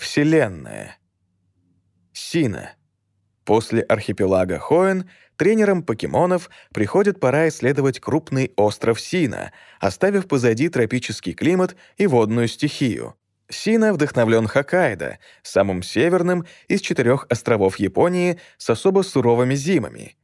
Вселенная. Сина. После архипелага Хоэн тренерам покемонов приходит пора исследовать крупный остров Сина, оставив позади тропический климат и водную стихию. Сина вдохновлен Хоккайдо, самым северным из четырех островов Японии с особо суровыми зимами.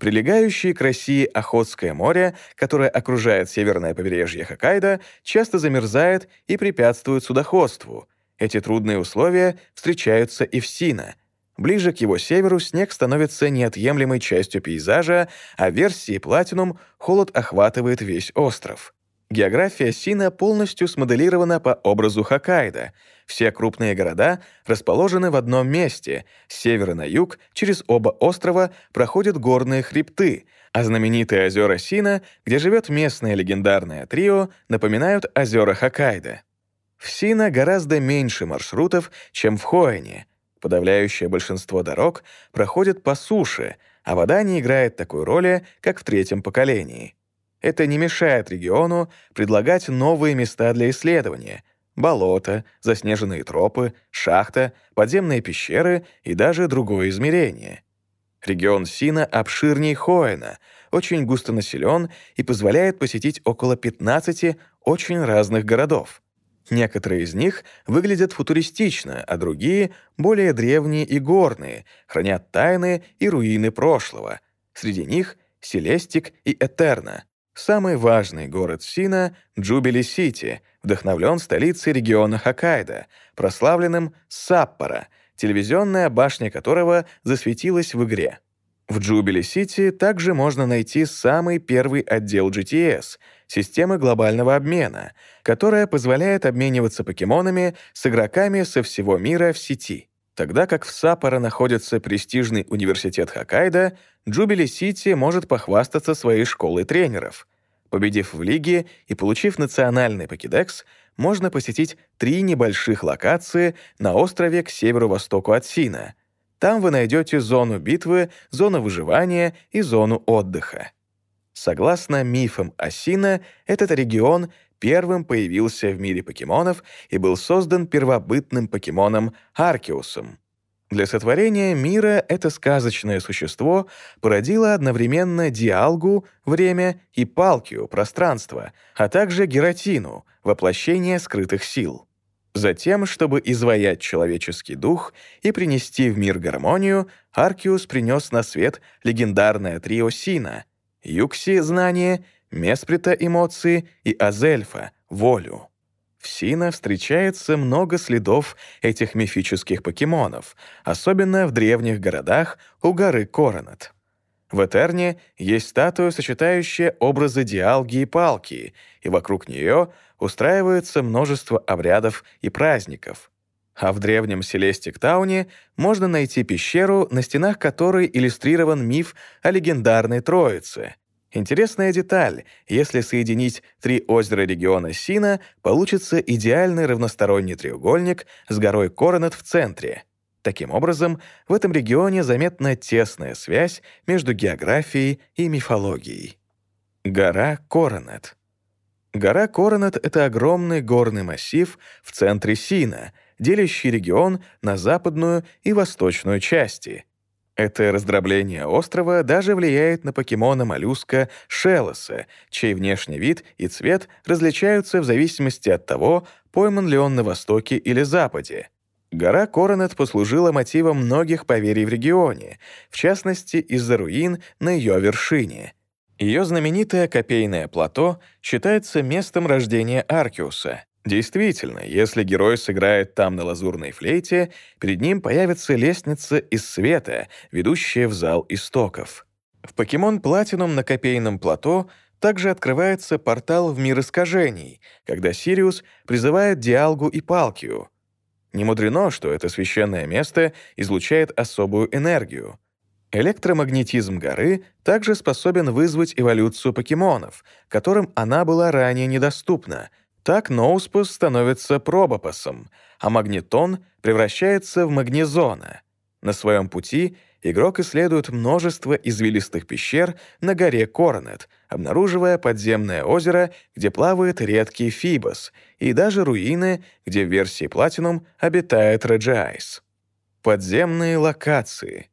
Прилегающее к России Охотское море, которое окружает северное побережье Хоккайдо, часто замерзает и препятствует судоходству. Эти трудные условия встречаются и в Сина. Ближе к его северу снег становится неотъемлемой частью пейзажа, а в версии Platinum холод охватывает весь остров. География Сина полностью смоделирована по образу Хоккайдо. Все крупные города расположены в одном месте. С севера на юг через оба острова проходят горные хребты, а знаменитые озера Сина, где живет местное легендарное трио, напоминают озера Хоккайдо. В Сина гораздо меньше маршрутов, чем в Хоэне. Подавляющее большинство дорог проходят по суше, а вода не играет такой роли, как в третьем поколении. Это не мешает региону предлагать новые места для исследования — болота, заснеженные тропы, шахта, подземные пещеры и даже другое измерение. Регион Сина обширнее Хоэна, очень густонаселен и позволяет посетить около 15 очень разных городов. Некоторые из них выглядят футуристично, а другие — более древние и горные, хранят тайны и руины прошлого. Среди них — Селестик и Этерна — Самый важный город Сина — Джубили-Сити, вдохновлен столицей региона Хоккайдо, прославленным Саппоро, телевизионная башня которого засветилась в игре. В Джубили-Сити также можно найти самый первый отдел GTS — системы глобального обмена, которая позволяет обмениваться покемонами с игроками со всего мира в сети. Тогда как в Саппоро находится престижный университет Хоккайдо, Джубили-Сити может похвастаться своей школой тренеров. Победив в лиге и получив национальный покедекс, можно посетить три небольших локации на острове к северо-востоку от Сина. Там вы найдете зону битвы, зону выживания и зону отдыха. Согласно мифам Асина, этот регион первым появился в мире покемонов и был создан первобытным покемоном Аркеусом. Для сотворения мира это сказочное существо породило одновременно Диалгу — время и Палкию — пространство, а также Гератину — воплощение скрытых сил. Затем, чтобы изваять человеческий дух и принести в мир гармонию, Аркиус принес на свет легендарное трио Сина — Юкси — знание — Месприта — эмоции и Азельфа — волю. В Сина встречается много следов этих мифических покемонов, особенно в древних городах у горы Коронат. В Этерне есть статуя, сочетающая образы Диалги и Палки, и вокруг нее устраивается множество обрядов и праздников. А в древнем Селестик-тауне можно найти пещеру, на стенах которой иллюстрирован миф о легендарной Троице — Интересная деталь. Если соединить три озера региона Сина, получится идеальный равносторонний треугольник с горой Коронет в центре. Таким образом, в этом регионе заметна тесная связь между географией и мифологией. Гора Коронет. Гора Коронет — это огромный горный массив в центре Сина, делящий регион на западную и восточную части — это раздробление острова даже влияет на покемона-моллюска Шелоса, чей внешний вид и цвет различаются в зависимости от того, пойман ли он на востоке или западе. Гора Коронет послужила мотивом многих поверий в регионе, в частности, из-за руин на ее вершине. Ее знаменитое копейное плато считается местом рождения Аркиуса, Действительно, если герой сыграет там на лазурной флейте, перед ним появится лестница из света, ведущая в зал истоков. В Покемон Платинум на копейном плато также открывается портал в мир искажений, когда Сириус призывает Диалгу и Палкию. Не мудрено, что это священное место излучает особую энергию. Электромагнетизм горы также способен вызвать эволюцию покемонов, которым она была ранее недоступна — так Ноуспус становится пробопосом, а магнетон превращается в магнезона. На своем пути игрок исследует множество извилистых пещер на горе Коронет, обнаруживая подземное озеро, где плавает редкий Фибос, и даже руины, где в версии Platinum обитает Реджиайс. Подземные локации.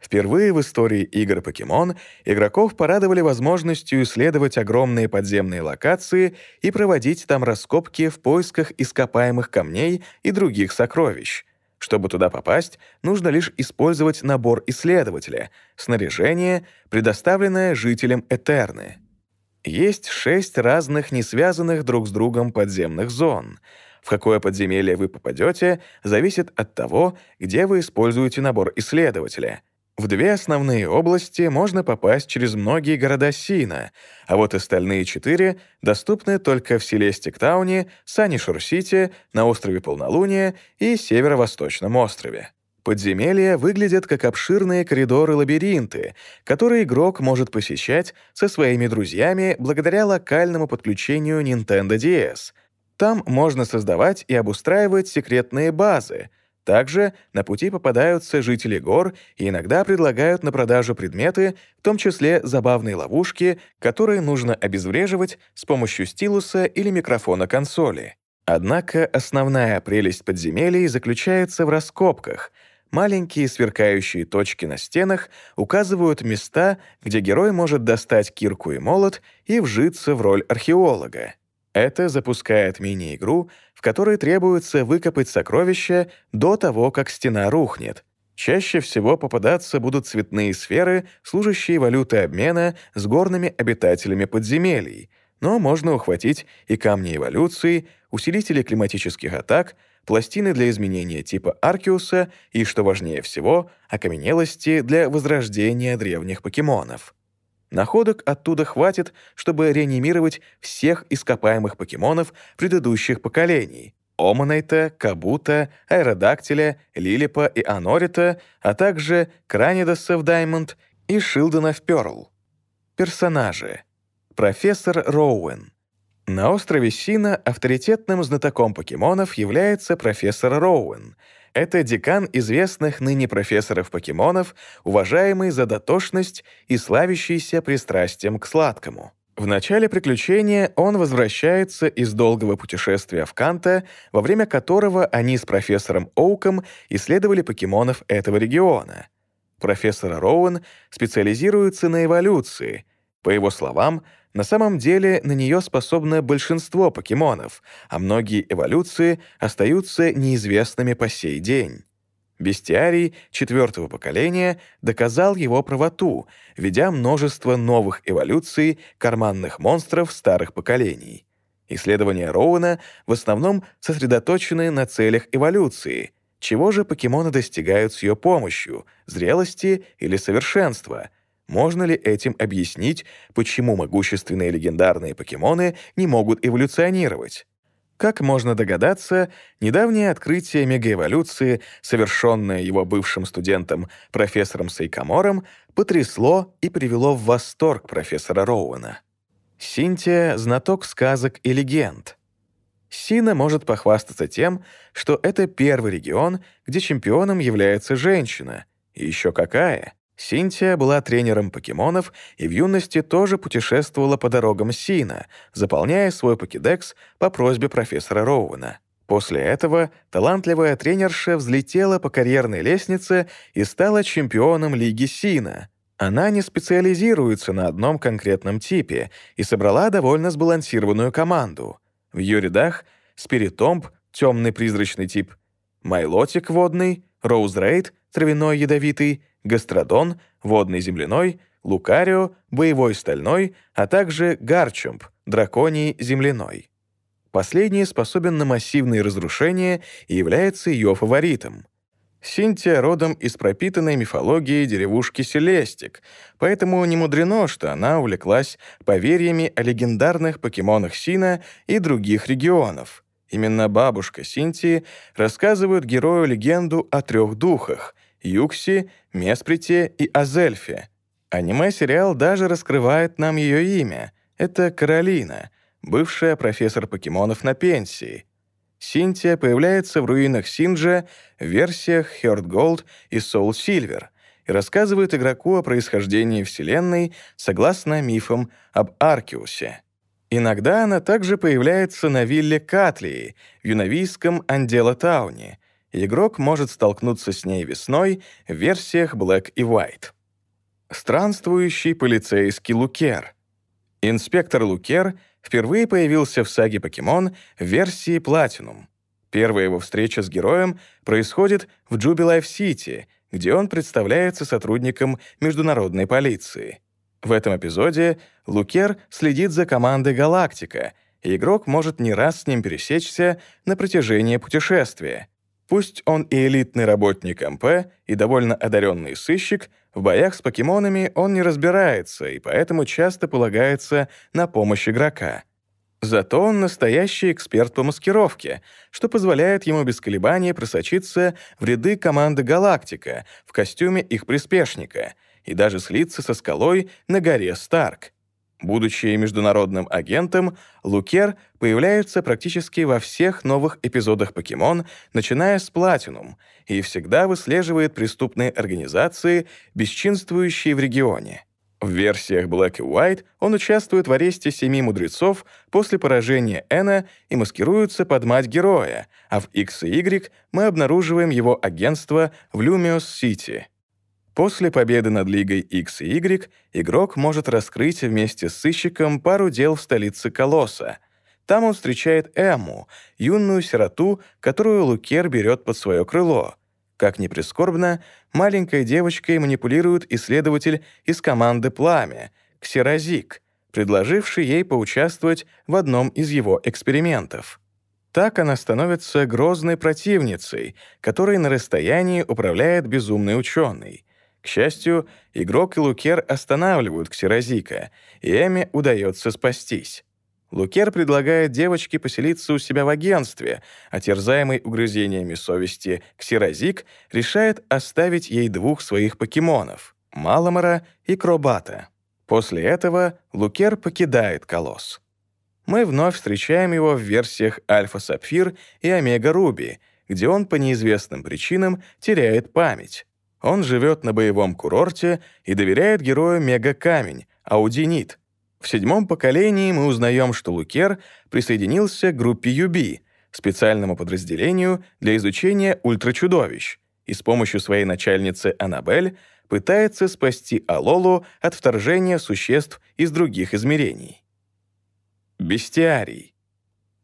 Впервые в истории игр Покемон игроков порадовали возможностью исследовать огромные подземные локации и проводить там раскопки в поисках ископаемых камней и других сокровищ. Чтобы туда попасть, нужно лишь использовать набор исследователя, снаряжение, предоставленное жителям Этерны. Есть шесть разных несвязанных друг с другом подземных зон. В какое подземелье вы попадете, зависит от того, где вы используете набор исследователя — в две основные области можно попасть через многие города Сина, а вот остальные четыре доступны только в Селестик-тауне, Санишур-Сити, на острове Полнолуния и Северо-Восточном острове. Подземелья выглядят как обширные коридоры-лабиринты, которые игрок может посещать со своими друзьями благодаря локальному подключению Nintendo DS. Там можно создавать и обустраивать секретные базы — также на пути попадаются жители гор и иногда предлагают на продажу предметы, в том числе забавные ловушки, которые нужно обезвреживать с помощью стилуса или микрофона консоли. Однако основная прелесть подземелий заключается в раскопках. Маленькие сверкающие точки на стенах указывают места, где герой может достать кирку и молот и вжиться в роль археолога. Это запускает мини-игру, в которой требуется выкопать сокровища до того, как стена рухнет. Чаще всего попадаться будут цветные сферы, служащие валютой обмена с горными обитателями подземелий, но можно ухватить и камни эволюции, усилители климатических атак, пластины для изменения типа Аркиуса и, что важнее всего, окаменелости для возрождения древних покемонов. Находок оттуда хватит, чтобы реанимировать всех ископаемых покемонов предыдущих поколений — Омонайта, Кабута, Аэродактиля, Лилипа и Анорита, а также Кранидоса в Даймонд и Шилдена в Пёрл. Персонажи. Профессор Роуэн. На острове Сина авторитетным знатоком покемонов является профессор Роуэн — это декан известных ныне профессоров покемонов, уважаемый за дотошность и славящийся пристрастием к сладкому. В начале приключения он возвращается из долгого путешествия в Канта, во время которого они с профессором Оуком исследовали покемонов этого региона. Профессор Роуэн специализируется на эволюции. По его словам, на самом деле на нее способно большинство покемонов, а многие эволюции остаются неизвестными по сей день. Бестиарий четвертого поколения доказал его правоту, ведя множество новых эволюций карманных монстров старых поколений. Исследования Роуэна в основном сосредоточены на целях эволюции, чего же покемоны достигают с ее помощью, зрелости или совершенства — можно ли этим объяснить, почему могущественные легендарные покемоны не могут эволюционировать? Как можно догадаться, недавнее открытие мегаэволюции, совершенное его бывшим студентом профессором Сейкамором, потрясло и привело в восторг профессора Роуэна. Синтия — знаток сказок и легенд. Сина может похвастаться тем, что это первый регион, где чемпионом является женщина. И еще какая! Синтия была тренером покемонов и в юности тоже путешествовала по дорогам Сина, заполняя свой покедекс по просьбе профессора Роуэна. После этого талантливая тренерша взлетела по карьерной лестнице и стала чемпионом Лиги Сина. Она не специализируется на одном конкретном типе и собрала довольно сбалансированную команду. В ее рядах Спиритомб — темный призрачный тип, Майлотик — водный, Роузрейд — травяной ядовитый, Гастродон, водный земляной, Лукарио, боевой стальной, а также Гарчумп, драконий земляной. Последний способен на массивные разрушения и является ее фаворитом. Синтия родом из пропитанной мифологии деревушки Селестик, поэтому не мудрено, что она увлеклась поверьями о легендарных покемонах Сина и других регионов. Именно бабушка Синтии рассказывает герою легенду о трех духах Юкси, Месприте и Азельфе. Аниме-сериал даже раскрывает нам ее имя. Это Каролина, бывшая профессор покемонов на пенсии. Синтия появляется в руинах Синджа в версиях Heart Gold и Soul Silver и рассказывает игроку о происхождении Вселенной согласно мифам об Аркиусе. Иногда она также появляется на вилле Катлии в юновийском Анделла-Тауне, игрок может столкнуться с ней весной в версиях Black и White. Странствующий полицейский Лукер. Инспектор Лукер впервые появился в саге «Покемон» в версии Platinum. Первая его встреча с героем происходит в Джубилайф-Сити, где он представляется сотрудником международной полиции. В этом эпизоде Лукер следит за командой «Галактика», и игрок может не раз с ним пересечься на протяжении путешествия. Пусть он и элитный работник МП, и довольно одаренный сыщик, в боях с покемонами он не разбирается и поэтому часто полагается на помощь игрока. Зато он настоящий эксперт по маскировке, что позволяет ему без колебаний просочиться в ряды команды «Галактика» в костюме их приспешника — и даже слиться со скалой на горе Старк. Будучи международным агентом, Лукер появляется практически во всех новых эпизодах «Покемон», начиная с «Платинум», и всегда выслеживает преступные организации, бесчинствующие в регионе. В версиях Black и White он участвует в аресте семи мудрецов после поражения Эна и маскируется под мать героя, а в X и Y мы обнаруживаем его агентство в Люмиос-Сити. После победы над Лигой X и Y игрок может раскрыть вместе с сыщиком пару дел в столице Колосса. Там он встречает Эму, юную сироту, которую Лукер берет под свое крыло. Как ни прискорбно, маленькой девочкой манипулирует исследователь из команды «Пламя», Ксерозик, предложивший ей поучаствовать в одном из его экспериментов. Так она становится грозной противницей, которой на расстоянии управляет безумный ученый — к счастью, игрок и Лукер останавливают Ксерозика, и Эми удается спастись. Лукер предлагает девочке поселиться у себя в агентстве, а терзаемый угрызениями совести Ксерозик решает оставить ей двух своих покемонов — Маламара и Кробата. После этого Лукер покидает Колосс. Мы вновь встречаем его в версиях Альфа-Сапфир и Омега-Руби, где он по неизвестным причинам теряет память. Он живет на боевом курорте и доверяет герою Мега-Камень, Аудинит. В седьмом поколении мы узнаем, что Лукер присоединился к группе Юби, специальному подразделению для изучения ультрачудовищ, и с помощью своей начальницы Аннабель пытается спасти Алолу от вторжения существ из других измерений. Бестиарий.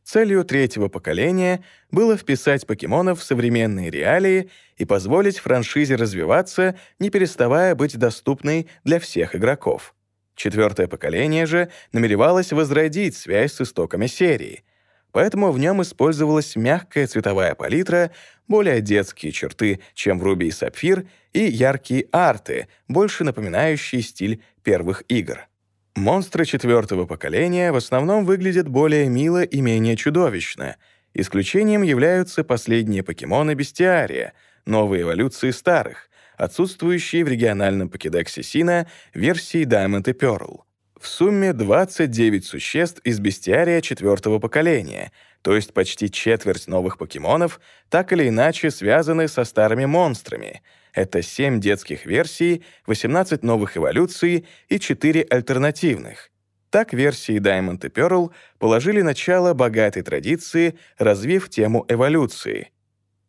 Целью третьего поколения было вписать покемонов в современные реалии и позволить франшизе развиваться, не переставая быть доступной для всех игроков. Четвертое поколение же намеревалось возродить связь с истоками серии, поэтому в нем использовалась мягкая цветовая палитра, более детские черты, чем в Руби и Сапфир, и яркие арты, больше напоминающие стиль первых игр. Монстры четвертого поколения в основном выглядят более мило и менее чудовищно. Исключением являются последние покемоны Бестиария, новые эволюции старых, отсутствующие в региональном покедексе Сина версии Diamond и Pearl. В сумме 29 существ из Бестиария четвертого поколения, то есть почти четверть новых покемонов, так или иначе связаны со старыми монстрами — это 7 детских версий, 18 новых эволюций и 4 альтернативных. Так версии Diamond и Pearl положили начало богатой традиции, развив тему эволюции.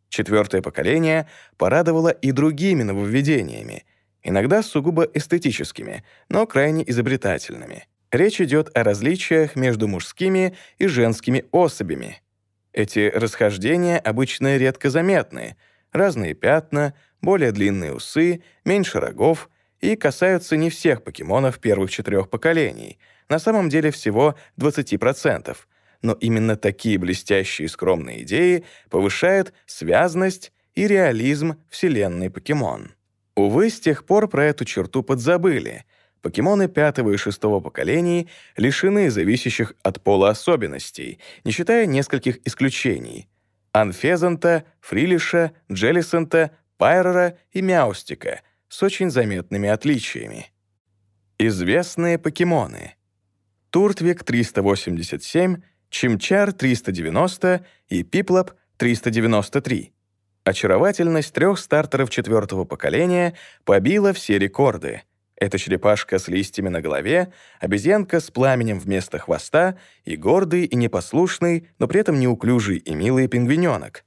Четвертое поколение порадовало и другими нововведениями, иногда сугубо эстетическими, но крайне изобретательными. Речь идет о различиях между мужскими и женскими особями. Эти расхождения обычно редко заметны, разные пятна — более длинные усы, меньше рогов и касаются не всех покемонов первых четырех поколений, на самом деле всего 20%. Но именно такие блестящие и скромные идеи повышают связность и реализм вселенной покемон. Увы, с тех пор про эту черту подзабыли. Покемоны пятого и шестого поколений лишены зависящих от пола особенностей, не считая нескольких исключений — Анфезанта, Фрилиша, Джеллисента, Пайрера и Мяустика с очень заметными отличиями. Известные покемоны. Туртвик 387, Чимчар 390 и Пиплоп 393. Очаровательность трех стартеров четвертого поколения побила все рекорды. Это черепашка с листьями на голове, обезьянка с пламенем вместо хвоста и гордый и непослушный, но при этом неуклюжий и милый пингвиненок.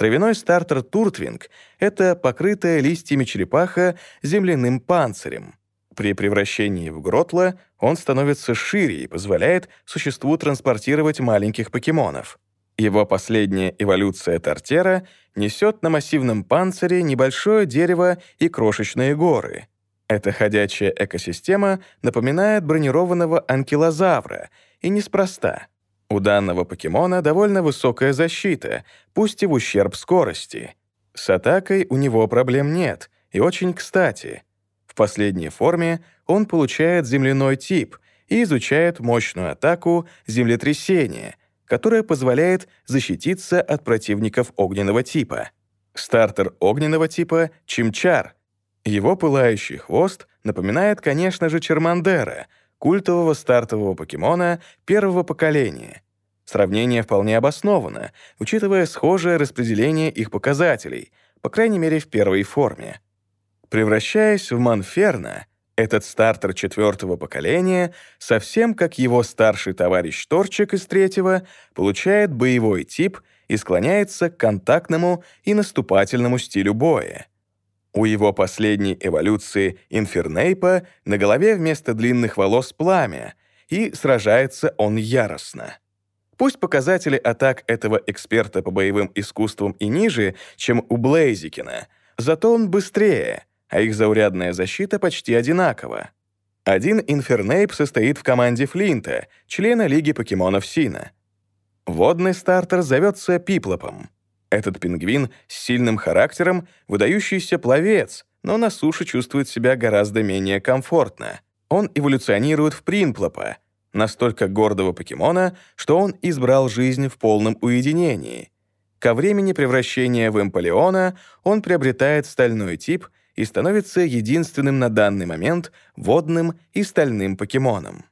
Травяной стартер Туртвинг — это покрытая листьями черепаха земляным панцирем. При превращении в гротла он становится шире и позволяет существу транспортировать маленьких покемонов. Его последняя эволюция Тартера несет на массивном панцире небольшое дерево и крошечные горы. Эта ходячая экосистема напоминает бронированного анкилозавра, и неспроста. У данного покемона довольно высокая защита, пусть и в ущерб скорости. С атакой у него проблем нет, и очень кстати. В последней форме он получает земляной тип и изучает мощную атаку землетрясения, которая позволяет защититься от противников огненного типа. Стартер огненного типа — Чимчар. Его пылающий хвост напоминает, конечно же, Чермандера, культового стартового покемона первого поколения. Сравнение вполне обосновано, учитывая схожее распределение их показателей, по крайней мере, в первой форме. Превращаясь в Манферна, этот стартер четвертого поколения, совсем как его старший товарищ Торчик из третьего, получает боевой тип и склоняется к контактному и наступательному стилю боя. У его последней эволюции Инфернейпа на голове вместо длинных волос пламя, и сражается он яростно. Пусть показатели атак этого эксперта по боевым искусствам и ниже, чем у Блейзикина, зато он быстрее — а их заурядная защита почти одинакова. Один Инфернейп состоит в команде Флинта, члена Лиги покемонов Сина. Водный стартер зовется Пиплопом. Этот пингвин с сильным характером, выдающийся пловец, но на суше чувствует себя гораздо менее комфортно. Он эволюционирует в Принплопа, настолько гордого покемона, что он избрал жизнь в полном уединении. Ко времени превращения в Эмполеона он приобретает стальной тип — и становится единственным на данный момент водным и стальным покемоном.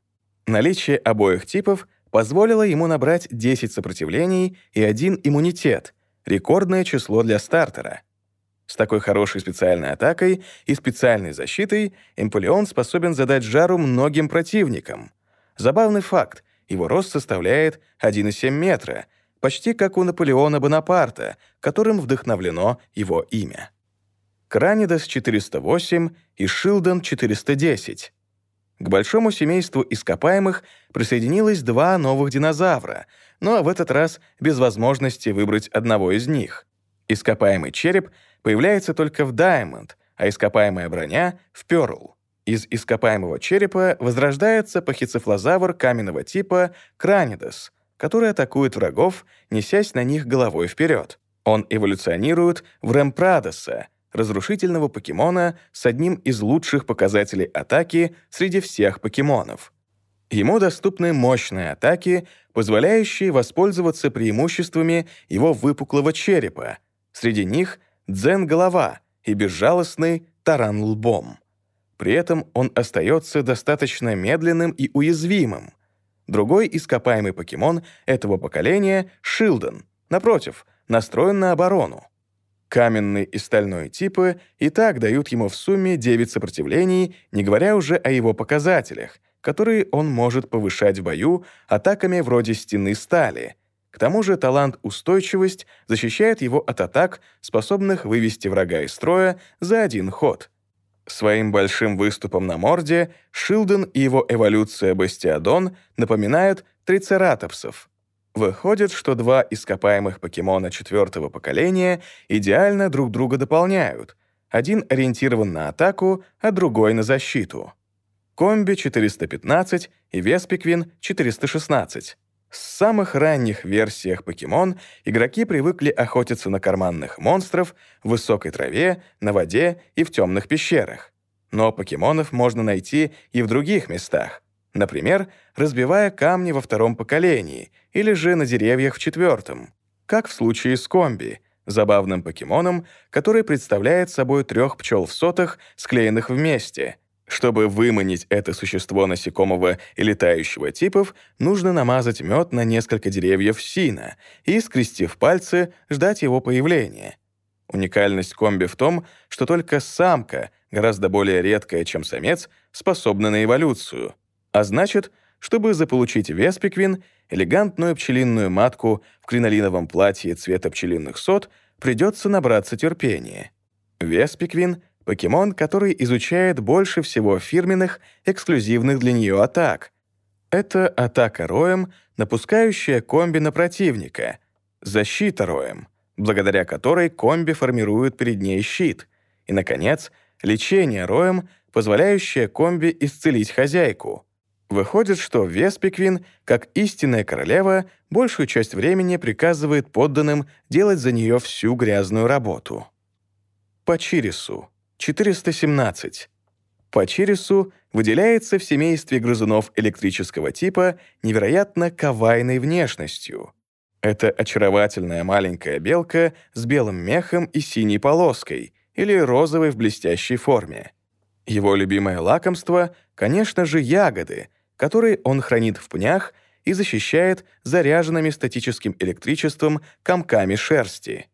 Наличие обоих типов позволило ему набрать 10 сопротивлений и один иммунитет, рекордное число для стартера. С такой хорошей специальной атакой и специальной защитой Эмполеон способен задать жару многим противникам. Забавный факт, его рост составляет 1,7 метра, почти как у Наполеона Бонапарта, которым вдохновлено его имя. Кранидас 408 и Шилден 410. К большому семейству ископаемых присоединилось два новых динозавра, но в этот раз без возможности выбрать одного из них. Ископаемый череп появляется только в Diamond, а ископаемая броня — в Pearl. Из ископаемого черепа возрождается пахицефлозавр каменного типа Кранидас, который атакует врагов, несясь на них головой вперед. Он эволюционирует в Ремпрадоса — разрушительного покемона с одним из лучших показателей атаки среди всех покемонов. Ему доступны мощные атаки, позволяющие воспользоваться преимуществами его выпуклого черепа. Среди них дзен-голова и безжалостный таран лбом. При этом он остается достаточно медленным и уязвимым. Другой ископаемый покемон этого поколения — Шилден, напротив, настроен на оборону. Каменный и стальной типы и так дают ему в сумме 9 сопротивлений, не говоря уже о его показателях, которые он может повышать в бою атаками вроде стены стали. К тому же талант-устойчивость защищает его от атак, способных вывести врага из строя за один ход. Своим большим выступом на морде Шилден и его эволюция Бастиадон напоминают трицератопсов — Выходит, что два ископаемых покемона четвертого поколения идеально друг друга дополняют. Один ориентирован на атаку, а другой — на защиту. Комби 415 и Веспиквин 416. С самых ранних версиях покемон игроки привыкли охотиться на карманных монстров в высокой траве, на воде и в темных пещерах. Но покемонов можно найти и в других местах — Например, разбивая камни во втором поколении или же на деревьях в четвертом, как в случае с комби, забавным покемоном, который представляет собой трех пчел в сотах, склеенных вместе. Чтобы выманить это существо насекомого и летающего типов, нужно намазать мед на несколько деревьев сина и, скрестив пальцы, ждать его появления. Уникальность комби в том, что только самка, гораздо более редкая, чем самец, способна на эволюцию. А значит, чтобы заполучить веспиквин, элегантную пчелиную матку в кринолиновом платье цвета пчелиных сот, придется набраться терпения. Веспиквин — покемон, который изучает больше всего фирменных, эксклюзивных для нее атак. Это атака роем, напускающая комби на противника, защита роем — благодаря которой комби формирует перед ней щит, и, наконец, лечение роем, позволяющее комби исцелить хозяйку. Выходит, что Веспиквин, как истинная королева, большую часть времени приказывает подданным делать за нее всю грязную работу. Пачирису, 417. Пачирису выделяется в семействе грызунов электрического типа невероятно кавайной внешностью — это очаровательная маленькая белка с белым мехом и синей полоской или розовой в блестящей форме. Его любимое лакомство, конечно же, ягоды, которые он хранит в пнях и защищает заряженными статическим электричеством комками шерсти.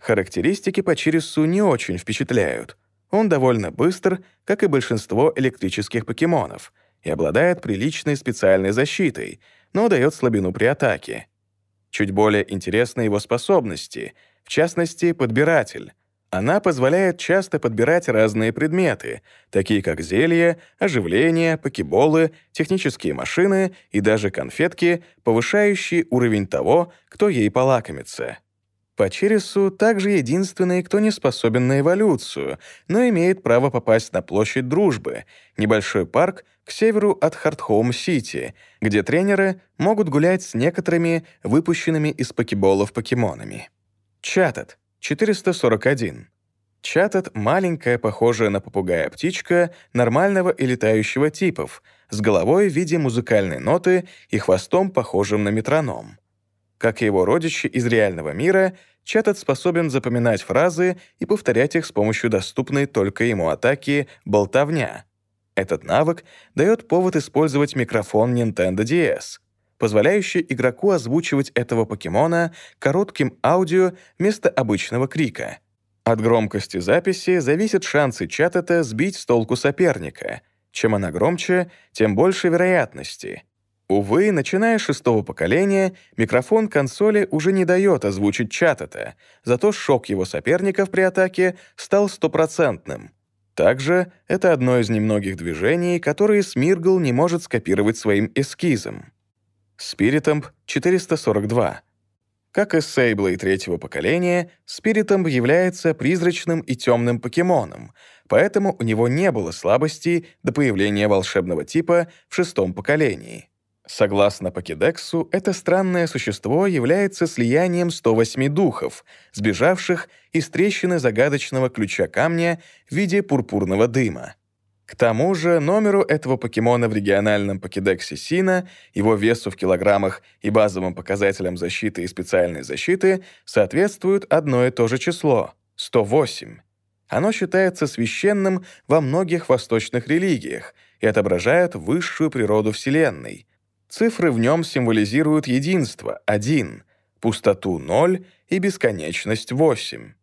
Характеристики по Чирису не очень впечатляют. Он довольно быстр, как и большинство электрических покемонов, и обладает приличной специальной защитой, но дает слабину при атаке. Чуть более интересны его способности, в частности, подбиратель. Она позволяет часто подбирать разные предметы, такие как зелья, оживление, покеболы, технические машины и даже конфетки, повышающие уровень того, кто ей полакомится. Пачирису также единственный, кто не способен на эволюцию, но имеет право попасть на площадь Дружбы, небольшой парк к северу от Хартхоум-Сити, где тренеры могут гулять с некоторыми выпущенными из покеболов покемонами. Чатат, 441. Чатат — маленькая, похожая на попугая птичка нормального и летающего типов, с головой в виде музыкальной ноты и хвостом, похожим на метроном. Как и его родичи из реального мира, Чатат способен запоминать фразы и повторять их с помощью доступной только ему атаки «болтовня». Этот навык дает повод использовать микрофон Nintendo DS, позволяющий игроку озвучивать этого покемона коротким аудио вместо обычного крика. От громкости записи зависят шансы Чатата сбить с толку соперника. Чем она громче, тем больше вероятности — Увы, начиная с шестого поколения, микрофон консоли уже не дает озвучить чатата, зато шок его соперников при атаке стал стопроцентным. Также это одно из немногих движений, которые Смиргл не может скопировать своим эскизом. Спиритомб 442. Как и Сейблой третьего поколения, Спиритомб является призрачным и темным покемоном, поэтому у него не было слабостей до появления волшебного типа в шестом поколении. Согласно Покедексу, это странное существо является слиянием 108 духов, сбежавших из трещины загадочного ключа камня в виде пурпурного дыма. К тому же номеру этого покемона в региональном покедексе Сина, его весу в килограммах и базовым показателям защиты и специальной защиты соответствует одно и то же число — 108. Оно считается священным во многих восточных религиях и отображает высшую природу Вселенной — Цифры в нем символизируют единство — один, пустоту — ноль и бесконечность — восемь.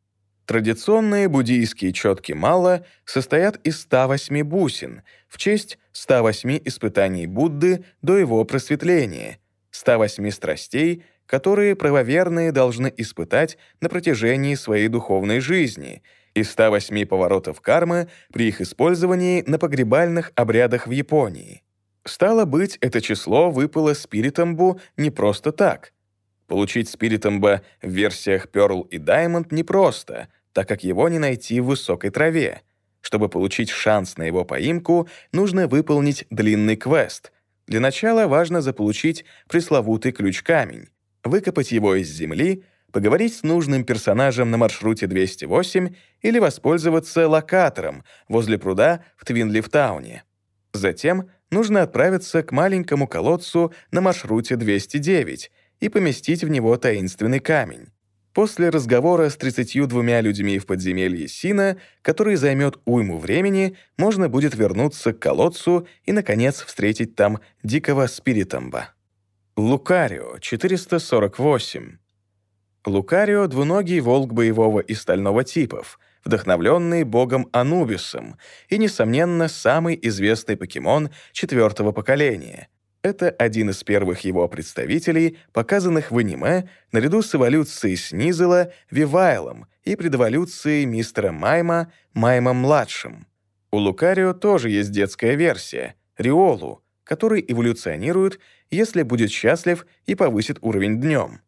Традиционные буддийские четки мало состоят из 108 бусин в честь 108 испытаний Будды до его просветления, 108 страстей, которые правоверные должны испытать на протяжении своей духовной жизни, и 108 поворотов кармы при их использовании на погребальных обрядах в Японии. Стало быть, это число выпало Спиритомбу не просто так. Получить Спиритомба в версиях Pearl и Diamond непросто, так как его не найти в высокой траве. Чтобы получить шанс на его поимку, нужно выполнить длинный квест. Для начала важно заполучить пресловутый ключ-камень, выкопать его из земли, поговорить с нужным персонажем на маршруте 208 или воспользоваться локатором возле пруда в Твинлифтауне. Затем нужно отправиться к маленькому колодцу на маршруте 209 и поместить в него таинственный камень. После разговора с 32 людьми в подземелье Сина, который займет уйму времени, можно будет вернуться к колодцу и, наконец, встретить там дикого спиритомба. Лукарио, 448. Лукарио — двуногий волк боевого и стального типов, вдохновленный богом Анубисом и, несомненно, самый известный покемон четвертого поколения. Это один из первых его представителей, показанных в аниме, наряду с эволюцией Снизела, Вивайлом и предэволюцией мистера Майма, Маймом-младшим. У Лукарио тоже есть детская версия — Риолу, который эволюционирует, если будет счастлив и повысит уровень днем.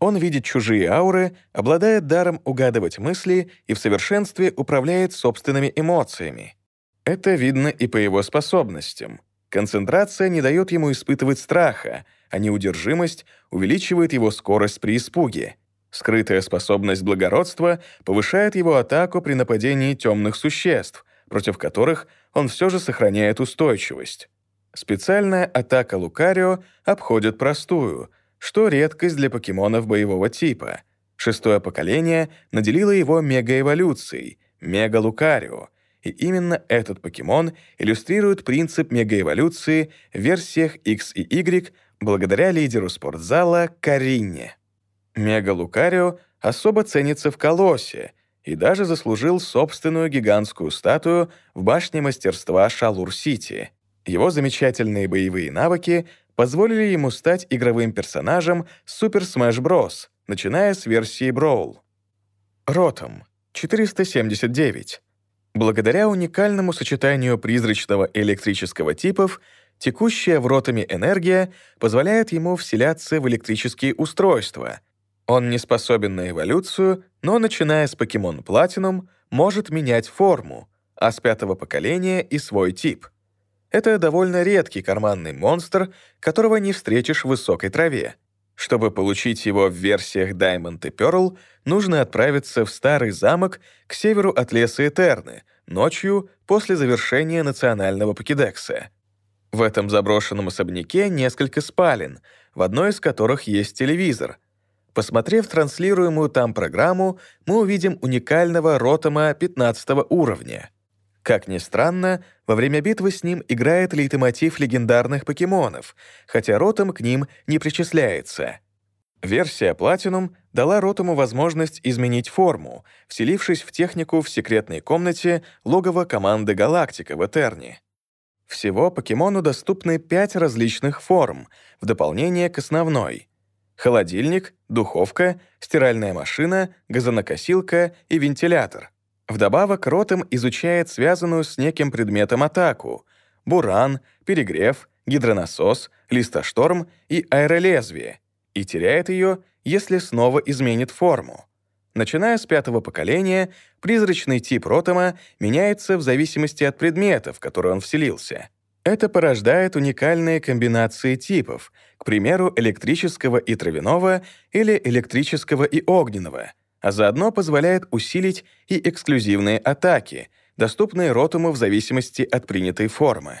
Он видит чужие ауры, обладает даром угадывать мысли и в совершенстве управляет собственными эмоциями. Это видно и по его способностям. Концентрация не дает ему испытывать страха, а неудержимость увеличивает его скорость при испуге. Скрытая способность благородства повышает его атаку при нападении темных существ, против которых он все же сохраняет устойчивость. Специальная атака Лукарио обходит простую, что редкость для покемонов боевого типа. Шестое поколение наделило его мегаэволюцией, мега-лукарио, и именно этот покемон иллюстрирует принцип мегаэволюции в версиях X и Y благодаря лидеру спортзала Каринне. Мега-лукарио особо ценится в Колосе и даже заслужил собственную гигантскую статую в башне мастерства Шалур-Сити. Его замечательные боевые навыки позволили ему стать игровым персонажем Super Smash Bros., начиная с версии Brawl. Ротом, 479. Благодаря уникальному сочетанию призрачного и электрического типов, текущая в ротами энергия позволяет ему вселяться в электрические устройства. Он не способен на эволюцию, но, начиная с Покемон Platinum, может менять форму, а с пятого поколения и свой тип — это довольно редкий карманный монстр, которого не встретишь в высокой траве. Чтобы получить его в версиях Diamond и Pearl, нужно отправиться в старый замок к северу от леса Этерны, ночью после завершения национального покедекса. В этом заброшенном особняке несколько спален, в одной из которых есть телевизор. Посмотрев транслируемую там программу, мы увидим уникального ротома 15 уровня — как ни странно, во время битвы с ним играет лейтмотив легендарных покемонов, хотя Ротом к ним не причисляется. Версия Platinum дала Ротому возможность изменить форму, вселившись в технику в секретной комнате логова команды Галактика в Этерне. Всего покемону доступны пять различных форм, в дополнение к основной. Холодильник, духовка, стиральная машина, газонокосилка и вентилятор — Вдобавок, Ротом изучает связанную с неким предметом атаку — буран, перегрев, гидронасос, листошторм и аэролезвие, и теряет ее, если снова изменит форму. Начиная с пятого поколения, призрачный тип Ротома меняется в зависимости от предмета, в который он вселился. Это порождает уникальные комбинации типов, к примеру, электрического и травяного или электрического и огненного — а заодно позволяет усилить и эксклюзивные атаки, доступные Ротуму в зависимости от принятой формы.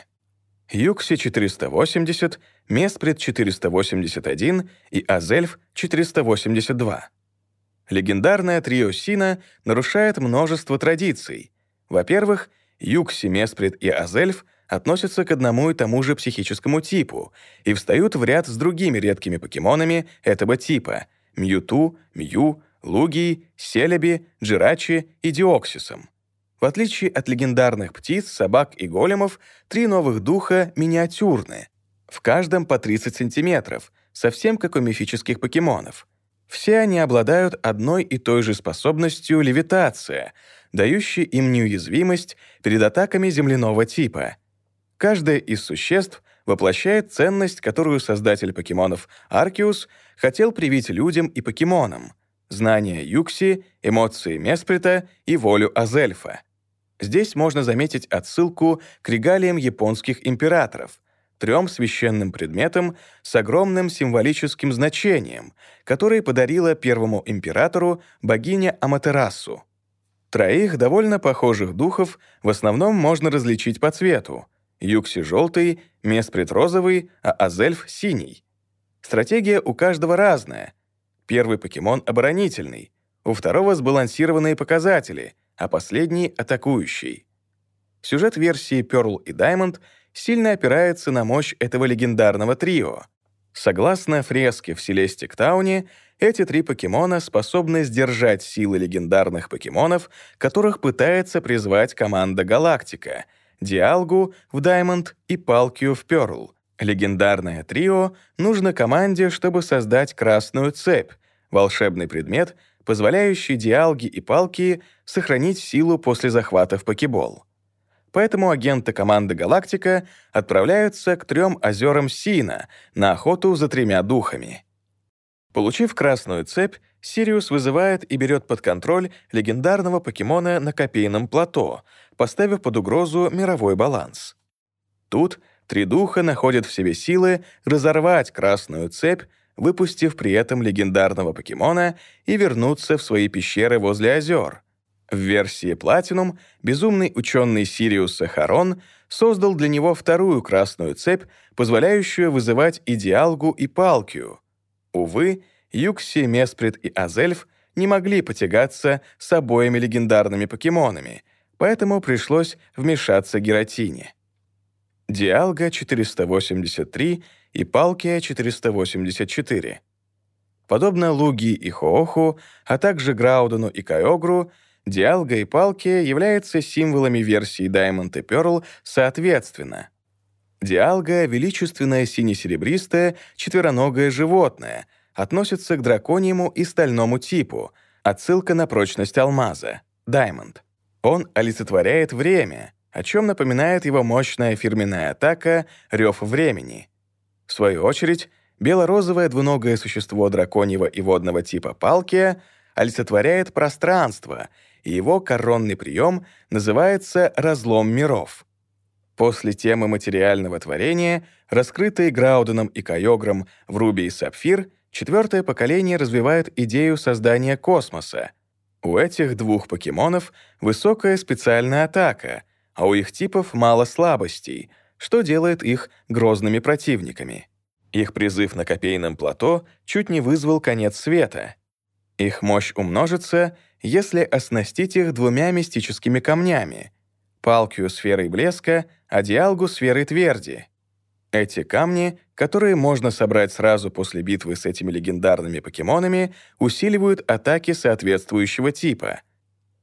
Юкси 480, Меспред 481 и Азельф 482. Легендарное трио Сина нарушает множество традиций. Во-первых, Юкси, Меспред и Азельф относятся к одному и тому же психическому типу и встают в ряд с другими редкими покемонами этого типа — Мьюту, Мью, Лугией, Селеби, Джирачи и Диоксисом. В отличие от легендарных птиц, собак и големов, три новых духа миниатюрны, в каждом по 30 сантиметров, совсем как у мифических покемонов. Все они обладают одной и той же способностью левитация, дающей им неуязвимость перед атаками земляного типа. Каждое из существ воплощает ценность, которую создатель покемонов Аркиус хотел привить людям и покемонам — знания Юкси, эмоции Месприта и волю Азельфа. Здесь можно заметить отсылку к регалиям японских императоров, трем священным предметам с огромным символическим значением, которые подарила первому императору богиня Аматерасу. Троих довольно похожих духов в основном можно различить по цвету. Юкси — желтый, Месприт — розовый, а Азельф — синий. Стратегия у каждого разная, Первый покемон оборонительный, у второго сбалансированные показатели, а последний — атакующий. Сюжет версии Pearl и Diamond сильно опирается на мощь этого легендарного трио. Согласно фреске в Селестик Тауне, эти три покемона способны сдержать силы легендарных покемонов, которых пытается призвать команда Галактика — Диалгу в Даймонд и Палкию в Перл. Легендарное трио нужно команде, чтобы создать красную цепь, волшебный предмет, позволяющий Диалге и Палки сохранить силу после захвата в покебол. Поэтому агенты команды «Галактика» отправляются к трем озерам Сина на охоту за тремя духами. Получив красную цепь, Сириус вызывает и берет под контроль легендарного покемона на копейном плато, поставив под угрозу мировой баланс. Тут три духа находят в себе силы разорвать красную цепь, выпустив при этом легендарного покемона и вернуться в свои пещеры возле озер — в версии Platinum безумный ученый Сириус Сахарон создал для него вторую красную цепь, позволяющую вызывать Идеалгу и Палкию. Увы, Юкси, Месприт и Азельф не могли потягаться с обоими легендарными покемонами, поэтому пришлось вмешаться Гератине. Диалга 483 и Палкия 484. Подобно Луги и Хооху, а также Граудену и Кайогру, Диалга и палки являются символами версии Diamond и Pearl соответственно. Диалга — величественное сине-серебристое четвероногое животное, относится к драконьему и стальному типу, отсылка на прочность алмаза — Diamond. Он олицетворяет время, о чем напоминает его мощная фирменная атака «Рев времени». В свою очередь, бело-розовое двуногое существо драконьего и водного типа Палкия олицетворяет пространство — и его коронный прием называется «разлом миров». После темы материального творения, раскрытой Грауденом и Кайогром в Руби и Сапфир, четвертое поколение развивает идею создания космоса. У этих двух покемонов высокая специальная атака, а у их типов мало слабостей, что делает их грозными противниками. Их призыв на копейном плато чуть не вызвал конец света. Их мощь умножится — если оснастить их двумя мистическими камнями — палкию сферой блеска, а диалгу сферой тверди. Эти камни, которые можно собрать сразу после битвы с этими легендарными покемонами, усиливают атаки соответствующего типа.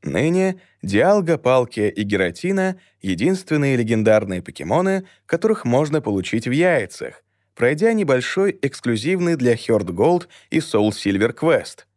Ныне Диалга, Палкия и Гератина — единственные легендарные покемоны, которых можно получить в яйцах, пройдя небольшой эксклюзивный для Heart Gold и Soul Silver квест —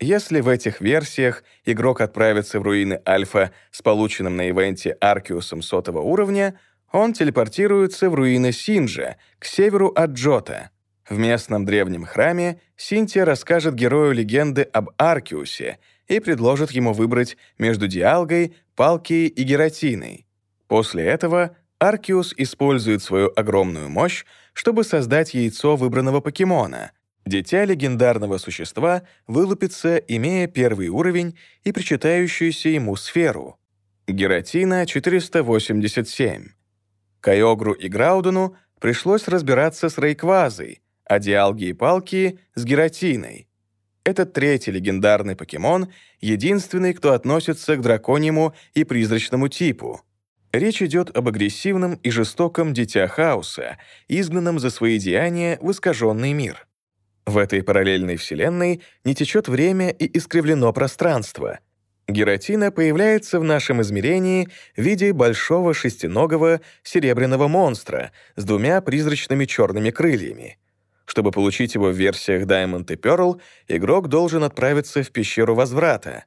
если в этих версиях игрок отправится в руины Альфа с полученным на ивенте Аркиусом сотого уровня, он телепортируется в руины Синджа, к северу от Джота. В местном древнем храме Синтия расскажет герою легенды об Аркиусе и предложит ему выбрать между Диалгой, Палкией и Гератиной. После этого Аркиус использует свою огромную мощь, чтобы создать яйцо выбранного покемона — Дитя легендарного существа вылупится, имея первый уровень и причитающуюся ему сферу. Гератина — 487. Кайогру и Граудену пришлось разбираться с Рейквазой, а Диалги и Палки — с Гератиной. Этот третий легендарный покемон — единственный, кто относится к драконьему и призрачному типу. Речь идет об агрессивном и жестоком дитя хаоса, изгнанном за свои деяния в искаженный мир. В этой параллельной вселенной не течет время и искривлено пространство. Гератина появляется в нашем измерении в виде большого шестиногого серебряного монстра с двумя призрачными черными крыльями. Чтобы получить его в версиях Diamond и Pearl, игрок должен отправиться в пещеру возврата.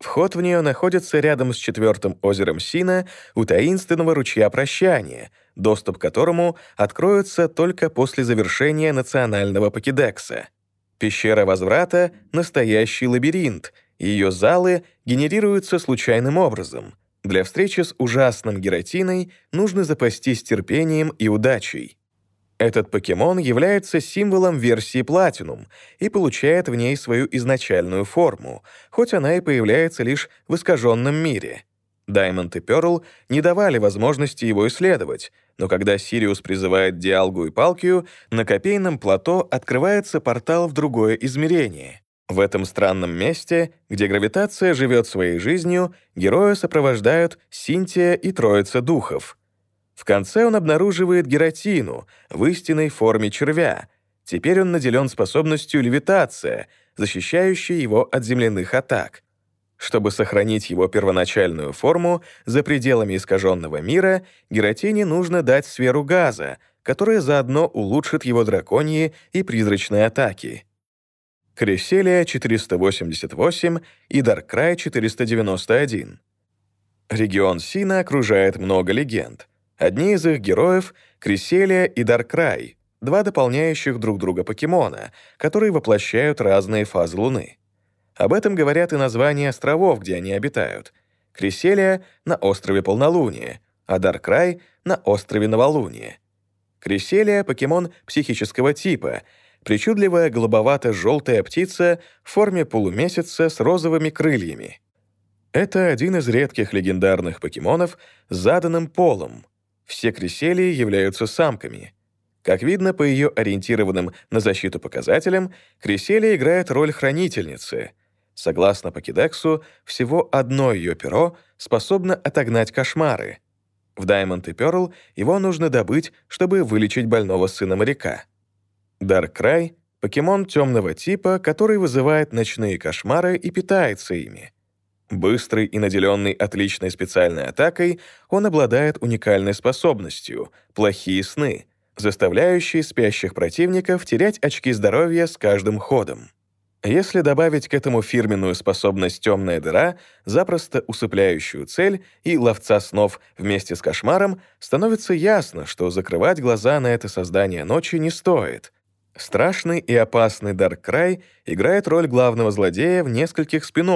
Вход в нее находится рядом с четвертым озером Сина у таинственного ручья прощания — доступ к которому откроется только после завершения национального покедекса. Пещера возврата — настоящий лабиринт, ее залы генерируются случайным образом. Для встречи с ужасным Гератиной нужно запастись терпением и удачей. Этот покемон является символом версии Platinum и получает в ней свою изначальную форму, хоть она и появляется лишь в искаженном мире. Diamond и Pearl не давали возможности его исследовать, но когда Сириус призывает Диалгу и Палкию, на копейном плато открывается портал в другое измерение. В этом странном месте, где гравитация живет своей жизнью, героя сопровождают Синтия и Троица Духов. В конце он обнаруживает Гератину в истинной форме червя. Теперь он наделен способностью левитация, защищающий его от земляных атак. Чтобы сохранить его первоначальную форму за пределами искаженного мира, Гератине нужно дать сферу газа, которая заодно улучшит его драконьи и призрачные атаки. Креселия 488 и Даркрай 491. Регион Сина окружает много легенд. Одни из их героев — Креселия и Даркрай, два дополняющих друг друга покемона, которые воплощают разные фазы Луны. Об этом говорят и названия островов, где они обитают. Креселия — на острове Полнолуния, а Даркрай — на острове Новолуния. Креселия — покемон психического типа, причудливая голубовато-желтая птица в форме полумесяца с розовыми крыльями. Это один из редких легендарных покемонов с заданным полом. Все креселии являются самками — как видно по ее ориентированным на защиту показателям, Креселия играет роль хранительницы. Согласно Покедексу, всего одно ее перо способно отогнать кошмары. В Diamond и Pearl его нужно добыть, чтобы вылечить больного сына моряка. Даркрай — покемон темного типа, который вызывает ночные кошмары и питается ими. Быстрый и наделенный отличной специальной атакой, он обладает уникальной способностью — плохие сны — заставляющий спящих противников терять очки здоровья с каждым ходом. Если добавить к этому фирменную способность «темная дыра», запросто усыпляющую цель и ловца снов вместе с кошмаром, становится ясно, что закрывать глаза на это создание ночи не стоит. Страшный и опасный Дарк Край играет роль главного злодея в нескольких спин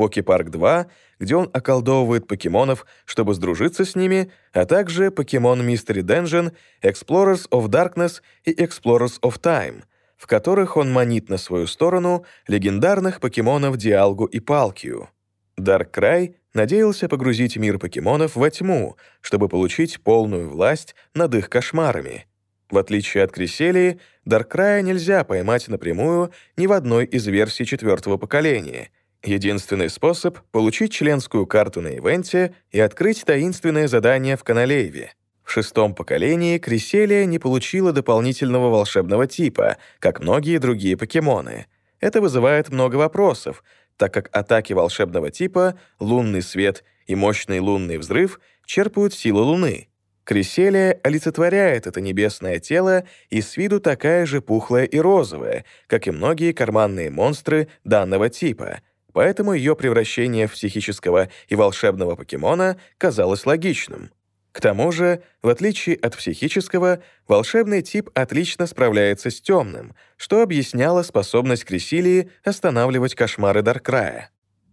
Поки Парк 2, где он околдовывает покемонов, чтобы сдружиться с ними, а также покемон Mystery Dungeon, Explorers of Darkness и Explorers of Time, в которых он манит на свою сторону легендарных покемонов Диалгу и Палкию. Cry надеялся погрузить мир покемонов во тьму, чтобы получить полную власть над их кошмарами. В отличие от Креселии, Даркрая нельзя поймать напрямую ни в одной из версий четвертого поколения — Единственный способ — получить членскую карту на ивенте и открыть таинственное задание в Каналейве. В шестом поколении Креселия не получила дополнительного волшебного типа, как многие другие покемоны. Это вызывает много вопросов, так как атаки волшебного типа, лунный свет и мощный лунный взрыв черпают силу Луны. Креселия олицетворяет это небесное тело и с виду такая же пухлая и розовая, как и многие карманные монстры данного типа — поэтому ее превращение в психического и волшебного покемона казалось логичным. К тому же, в отличие от психического, волшебный тип отлично справляется с темным, что объясняло способность Кресилии останавливать кошмары Даркрая.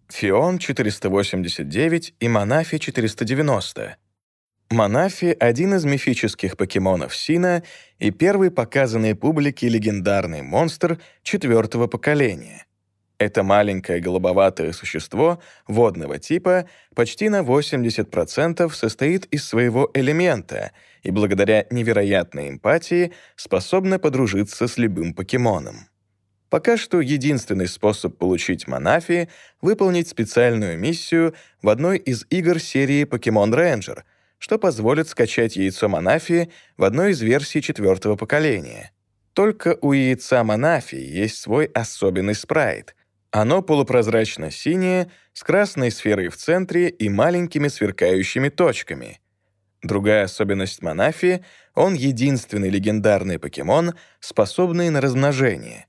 Фион 489 и Манафи 490. Манафи — один из мифических покемонов Сина и первый показанный публике легендарный монстр четвертого поколения. Это маленькое голубоватое существо водного типа почти на 80% состоит из своего элемента и благодаря невероятной эмпатии способно подружиться с любым покемоном. Пока что единственный способ получить Манафи — выполнить специальную миссию в одной из игр серии Pokemon Ranger, что позволит скачать яйцо Манафи в одной из версий четвертого поколения. Только у яйца Манафи есть свой особенный спрайт, оно полупрозрачно-синее, с красной сферой в центре и маленькими сверкающими точками. Другая особенность Манафи — он единственный легендарный покемон, способный на размножение.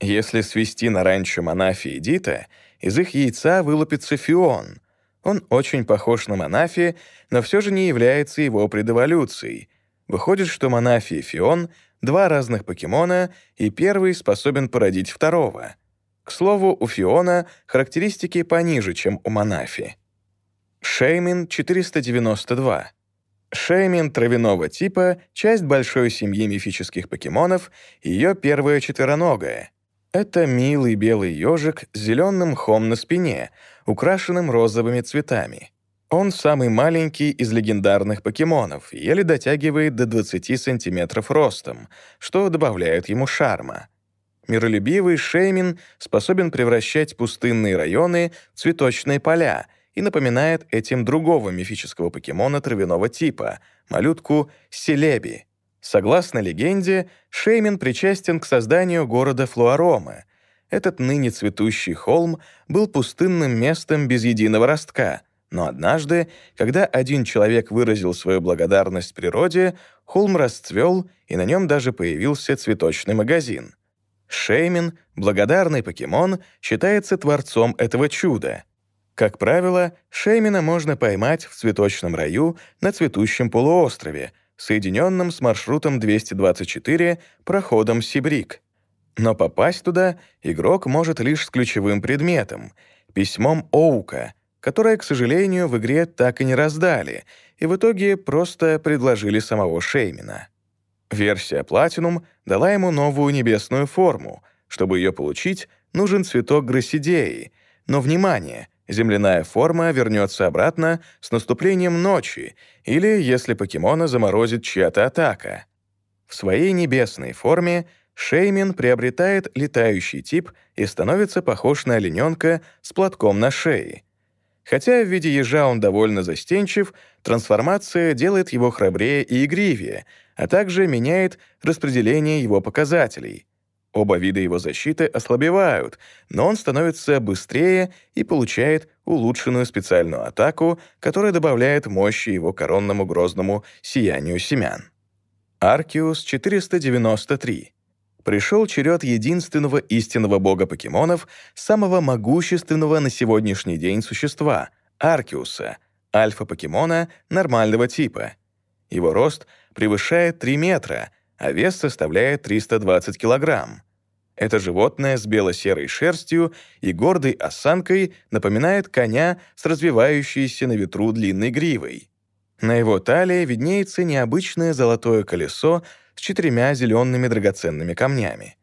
Если свести на ранчо Манафи и Дита, из их яйца вылупится Фион. Он очень похож на Манафи, но все же не является его предэволюцией. Выходит, что Манафи и Фион — два разных покемона, и первый способен породить второго — к слову, у Фиона характеристики пониже, чем у Манафи. Шеймин 492. Шеймин травяного типа — часть большой семьи мифических покемонов, ее первая четвероногая. Это милый белый ежик с зеленым мхом на спине, украшенным розовыми цветами. Он самый маленький из легендарных покемонов, еле дотягивает до 20 сантиметров ростом, что добавляет ему шарма. Миролюбивый Шеймин способен превращать пустынные районы в цветочные поля и напоминает этим другого мифического покемона травяного типа — малютку Селеби. Согласно легенде, Шеймин причастен к созданию города Флуарома. этот ныне цветущий холм был пустынным местом без единого ростка, но однажды, когда один человек выразил свою благодарность природе, холм расцвел, и на нем даже появился цветочный магазин. Шеймин, благодарный покемон, считается творцом этого чуда. Как правило, Шеймина можно поймать в цветочном раю на цветущем полуострове, соединенном с маршрутом 224 проходом Сибрик. Но попасть туда игрок может лишь с ключевым предметом — письмом Оука, которое, к сожалению, в игре так и не раздали, и в итоге просто предложили самого Шеймина. Версия Platinum дала ему новую небесную форму. Чтобы ее получить, нужен цветок Гроссидеи. Но, внимание, земляная форма вернется обратно с наступлением ночи или если покемона заморозит чья-то атака. В своей небесной форме Шеймин приобретает летающий тип и становится похож на олененка с платком на шее. Хотя в виде ежа он довольно застенчив, трансформация делает его храбрее и игривее, а также меняет распределение его показателей. Оба вида его защиты ослабевают, но он становится быстрее и получает улучшенную специальную атаку, которая добавляет мощи его коронному грозному сиянию семян. Аркиус 493. Пришел черед единственного истинного бога покемонов, самого могущественного на сегодняшний день существа — Аркиуса, альфа-покемона нормального типа. Его рост превышает 3 метра, а вес составляет 320 килограмм. Это животное с бело-серой шерстью и гордой осанкой напоминает коня с развивающейся на ветру длинной гривой. На его талии виднеется необычное золотое колесо с четырьмя зелеными драгоценными камнями.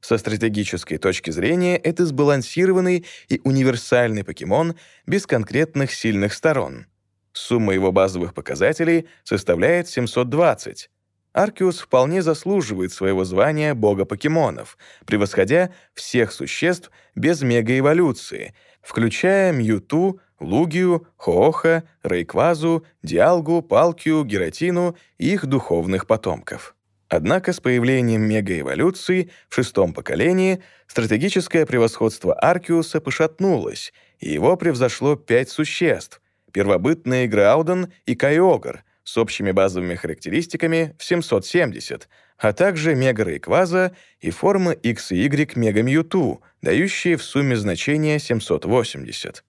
Со стратегической точки зрения это сбалансированный и универсальный покемон без конкретных сильных сторон. Сумма его базовых показателей составляет 720. Аркиус вполне заслуживает своего звания бога покемонов, превосходя всех существ без мегаэволюции, включая Мьюту, Лугию, Хооха, Рейквазу, Диалгу, Палкию, Гератину и их духовных потомков. Однако с появлением мегаэволюции в шестом поколении стратегическое превосходство Аркиуса пошатнулось, и его превзошло пять существ, первобытные Грауден и Кайогр с общими базовыми характеристиками в 770, а также Мега-Рейкваза и формы X и Y Мега-Мьюту, дающие в сумме значение 780.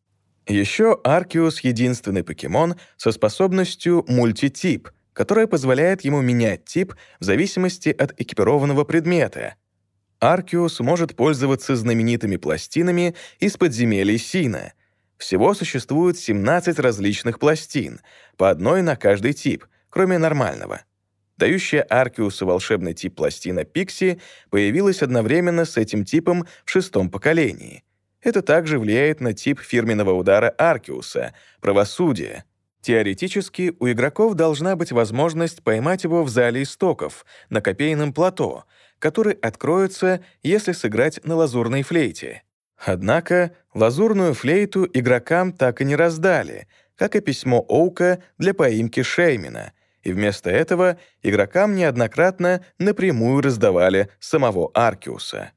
Еще Аркиус — единственный покемон со способностью мультитип, которая позволяет ему менять тип в зависимости от экипированного предмета. Аркиус может пользоваться знаменитыми пластинами из подземелий Сина — всего существует 17 различных пластин, по одной на каждый тип, кроме нормального. Дающая Аркиусу волшебный тип пластина Пикси появилась одновременно с этим типом в шестом поколении. Это также влияет на тип фирменного удара Аркиуса — правосудие. Теоретически, у игроков должна быть возможность поймать его в зале истоков, на копейном плато, который откроется, если сыграть на лазурной флейте. Однако лазурную флейту игрокам так и не раздали, как и письмо Оука для поимки Шеймина, и вместо этого игрокам неоднократно напрямую раздавали самого Аркиуса.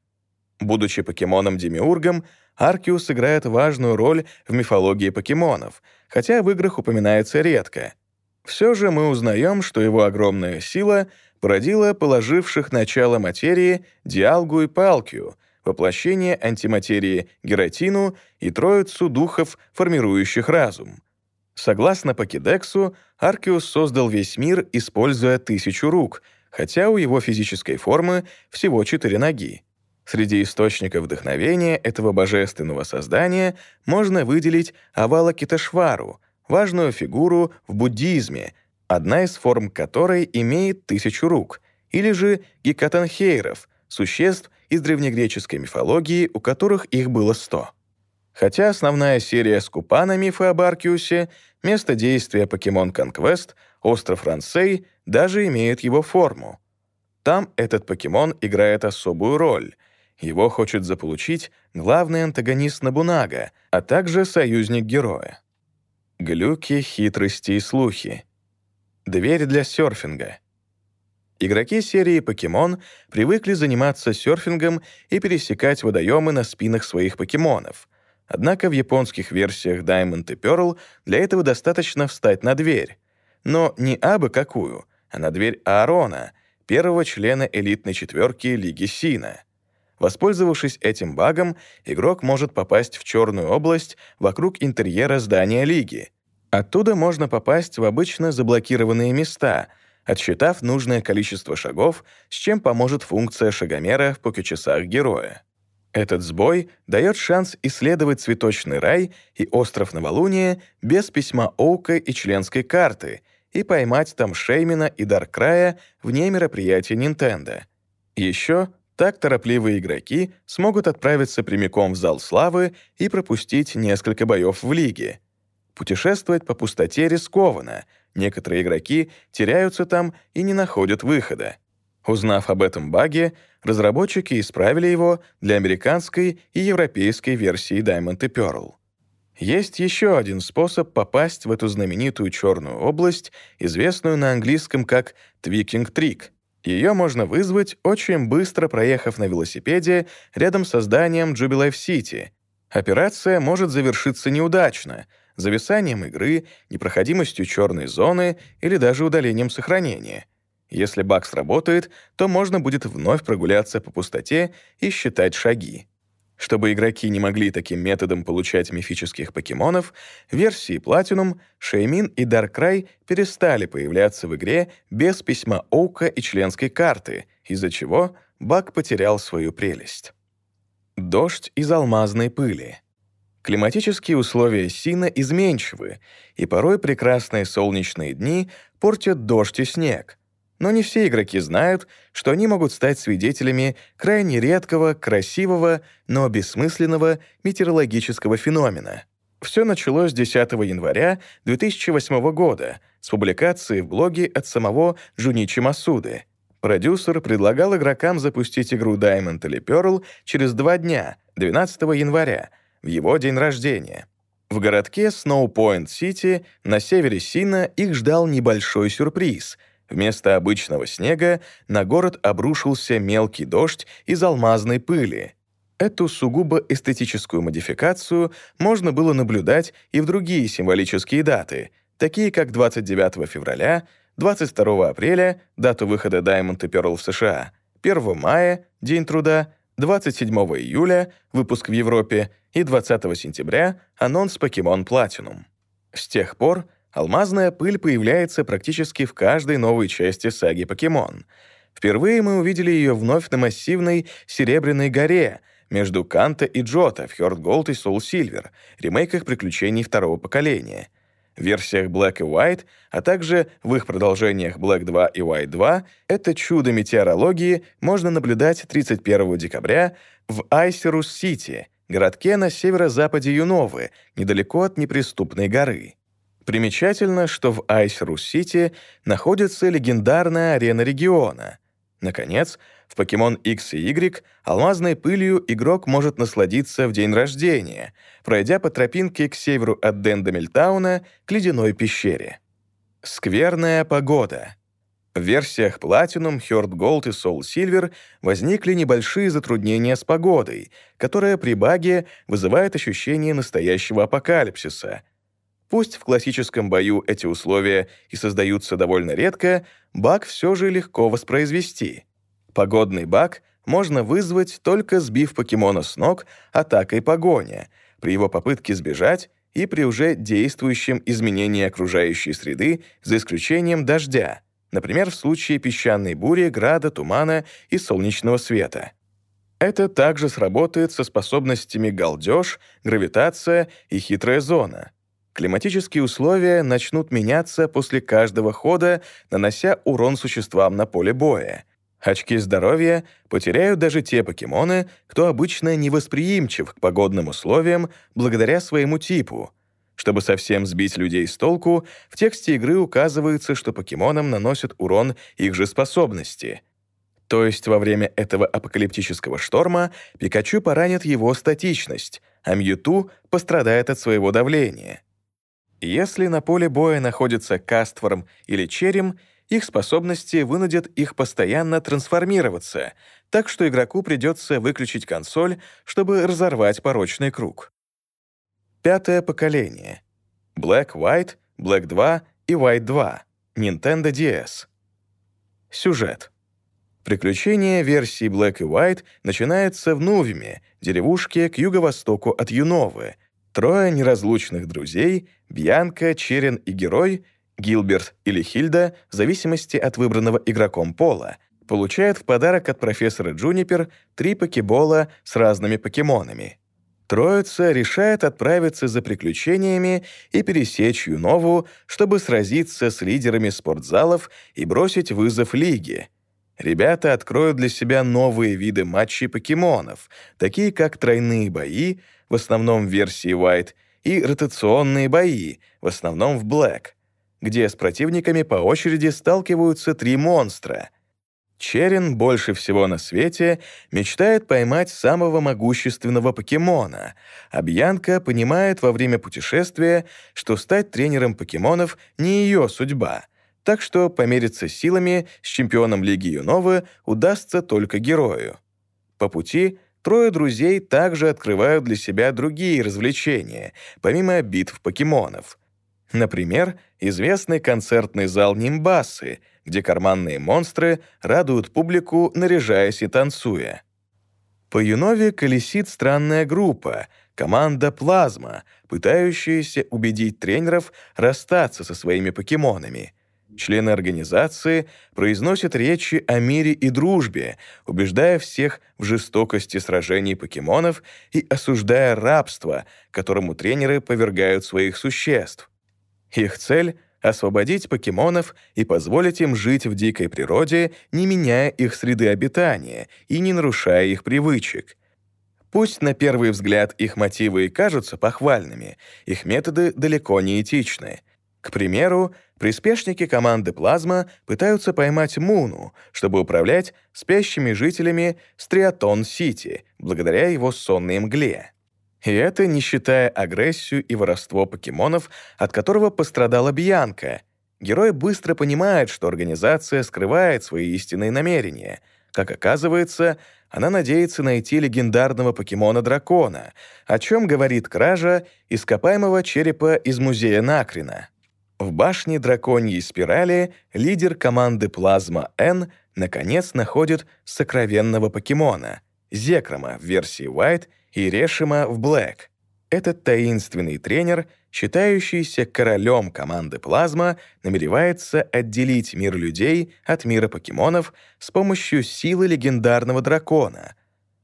Будучи покемоном-демиургом, Аркиус играет важную роль в мифологии покемонов, хотя в играх упоминается редко. Все же мы узнаем, что его огромная сила породила положивших начало материи Диалгу и Палкию — воплощение антиматерии Гератину и троицу духов, формирующих разум. Согласно Покедексу, Аркиус создал весь мир, используя тысячу рук, хотя у его физической формы всего четыре ноги. Среди источников вдохновения этого божественного создания можно выделить Авалокитешвару, важную фигуру в буддизме, одна из форм которой имеет тысячу рук, или же гекатанхейров, существ, из древнегреческой мифологии, у которых их было 100. Хотя основная серия скупа на мифы об Аркиусе, место действия Покемон Conquest, остров Рансей даже имеет его форму. Там этот покемон играет особую роль. Его хочет заполучить главный антагонист Набунага, а также союзник героя. Глюки, хитрости и слухи. Дверь для серфинга. Игроки серии «Покемон» привыкли заниматься серфингом и пересекать водоемы на спинах своих покемонов. Однако в японских версиях Diamond и Pearl для этого достаточно встать на дверь. Но не абы какую, а на дверь Аарона, первого члена элитной четверки Лиги Сина. Воспользовавшись этим багом, игрок может попасть в черную область вокруг интерьера здания Лиги. Оттуда можно попасть в обычно заблокированные места — отсчитав нужное количество шагов, с чем поможет функция шагомера в покечасах героя. Этот сбой дает шанс исследовать цветочный рай и остров Новолуния без письма Оука и членской карты и поймать там Шеймина и Даркрая вне мероприятия Nintendo. Еще так торопливые игроки смогут отправиться прямиком в Зал Славы и пропустить несколько боев в Лиге. Путешествовать по пустоте рискованно — Некоторые игроки теряются там и не находят выхода. Узнав об этом баге, разработчики исправили его для американской и европейской версии Diamond и Pearl. Есть еще один способ попасть в эту знаменитую черную область, известную на английском как «твикинг трик». Ее можно вызвать, очень быстро проехав на велосипеде рядом со зданием Jubilife City. Операция может завершиться неудачно — зависанием игры, непроходимостью черной зоны или даже удалением сохранения. Если баг сработает, то можно будет вновь прогуляться по пустоте и считать шаги. Чтобы игроки не могли таким методом получать мифических покемонов, версии Platinum Шеймин и Даркрай перестали появляться в игре без письма Оука и членской карты, из-за чего баг потерял свою прелесть. Дождь из алмазной пыли — Климатические условия Сина изменчивы, и порой прекрасные солнечные дни портят дождь и снег. Но не все игроки знают, что они могут стать свидетелями крайне редкого, красивого, но бессмысленного метеорологического феномена. Все началось 10 января 2008 года с публикации в блоге от самого Джуничи Масуды. Продюсер предлагал игрокам запустить игру Diamond или Pearl через два дня, 12 января, в его день рождения. В городке Сноупойнт-Сити на севере Сина их ждал небольшой сюрприз. Вместо обычного снега на город обрушился мелкий дождь из алмазной пыли. Эту сугубо эстетическую модификацию можно было наблюдать и в другие символические даты, такие как 29 февраля, 22 апреля, дату выхода Diamond и Pearl в США, 1 мая, День труда, 27 июля — выпуск в Европе, и 20 сентября — анонс Pokemon Platinum. С тех пор алмазная пыль появляется практически в каждой новой части саги Покемон. Впервые мы увидели ее вновь на массивной Серебряной горе между Канта и Джота в Heart Gold и Soul Silver, ремейках приключений второго поколения — в версиях Black и White, а также в их продолжениях Black 2 и White 2, это чудо метеорологии можно наблюдать 31 декабря в Айсерус-Сити, городке на северо-западе Юновы, недалеко от неприступной горы. Примечательно, что в Айсерус-Сити находится легендарная арена региона. Наконец, в Покемон X и Y алмазной пылью игрок может насладиться в день рождения, пройдя по тропинке к северу от Дендамельтауна к ледяной пещере. Скверная погода. В версиях Platinum, Heart Gold и Soul Silver возникли небольшие затруднения с погодой, которая при баге вызывает ощущение настоящего апокалипсиса. Пусть в классическом бою эти условия и создаются довольно редко, баг все же легко воспроизвести — Погодный баг можно вызвать, только сбив покемона с ног атакой погоня, при его попытке сбежать и при уже действующем изменении окружающей среды за исключением дождя, например, в случае песчаной бури, града, тумана и солнечного света. Это также сработает со способностями галдеж, гравитация и хитрая зона. Климатические условия начнут меняться после каждого хода, нанося урон существам на поле боя, Очки здоровья потеряют даже те покемоны, кто обычно невосприимчив к погодным условиям благодаря своему типу. Чтобы совсем сбить людей с толку, в тексте игры указывается, что покемонам наносят урон их же способности. То есть во время этого апокалиптического шторма Пикачу поранит его статичность, а Мьюту пострадает от своего давления. Если на поле боя находится Кастворм или Черем, их способности вынудят их постоянно трансформироваться, так что игроку придется выключить консоль, чтобы разорвать порочный круг. Пятое поколение. Black-White, Black 2 и White 2. Nintendo DS. Сюжет. Приключение версии Black и White начинается в Нувиме, деревушке к юго-востоку от Юновы. Трое неразлучных друзей — Бьянка, Черен и Герой — Гилберт или Хильда, в зависимости от выбранного игроком пола, получают в подарок от профессора Джунипер три покебола с разными покемонами. Троица решает отправиться за приключениями и пересечь Юнову, чтобы сразиться с лидерами спортзалов и бросить вызов Лиге. Ребята откроют для себя новые виды матчей покемонов, такие как тройные бои, в основном в версии White, и ротационные бои, в основном в Black — где с противниками по очереди сталкиваются три монстра. Черен больше всего на свете мечтает поймать самого могущественного покемона, а Бьянка понимает во время путешествия, что стать тренером покемонов не ее судьба, так что помериться силами с чемпионом Лиги Юновы удастся только герою. По пути трое друзей также открывают для себя другие развлечения, помимо битв покемонов — Например, известный концертный зал Нимбасы, где карманные монстры радуют публику, наряжаясь и танцуя. По Юнове колесит странная группа, команда «Плазма», пытающаяся убедить тренеров расстаться со своими покемонами. Члены организации произносят речи о мире и дружбе, убеждая всех в жестокости сражений покемонов и осуждая рабство, которому тренеры повергают своих существ. Их цель — освободить покемонов и позволить им жить в дикой природе, не меняя их среды обитания и не нарушая их привычек. Пусть на первый взгляд их мотивы и кажутся похвальными, их методы далеко не этичны. К примеру, приспешники команды «Плазма» пытаются поймать Муну, чтобы управлять спящими жителями Стриатон-Сити, благодаря его сонной мгле. И это не считая агрессию и воровство покемонов, от которого пострадала Бьянка. Герой быстро понимает, что организация скрывает свои истинные намерения. Как оказывается, она надеется найти легендарного покемона-дракона, о чем говорит кража ископаемого черепа из музея Накрина. В башне драконьей спирали лидер команды Плазма N наконец находит сокровенного покемона — Зекрома в версии White и Решима в Блэк. Этот таинственный тренер, считающийся королем команды Плазма, намеревается отделить мир людей от мира покемонов с помощью силы легендарного дракона.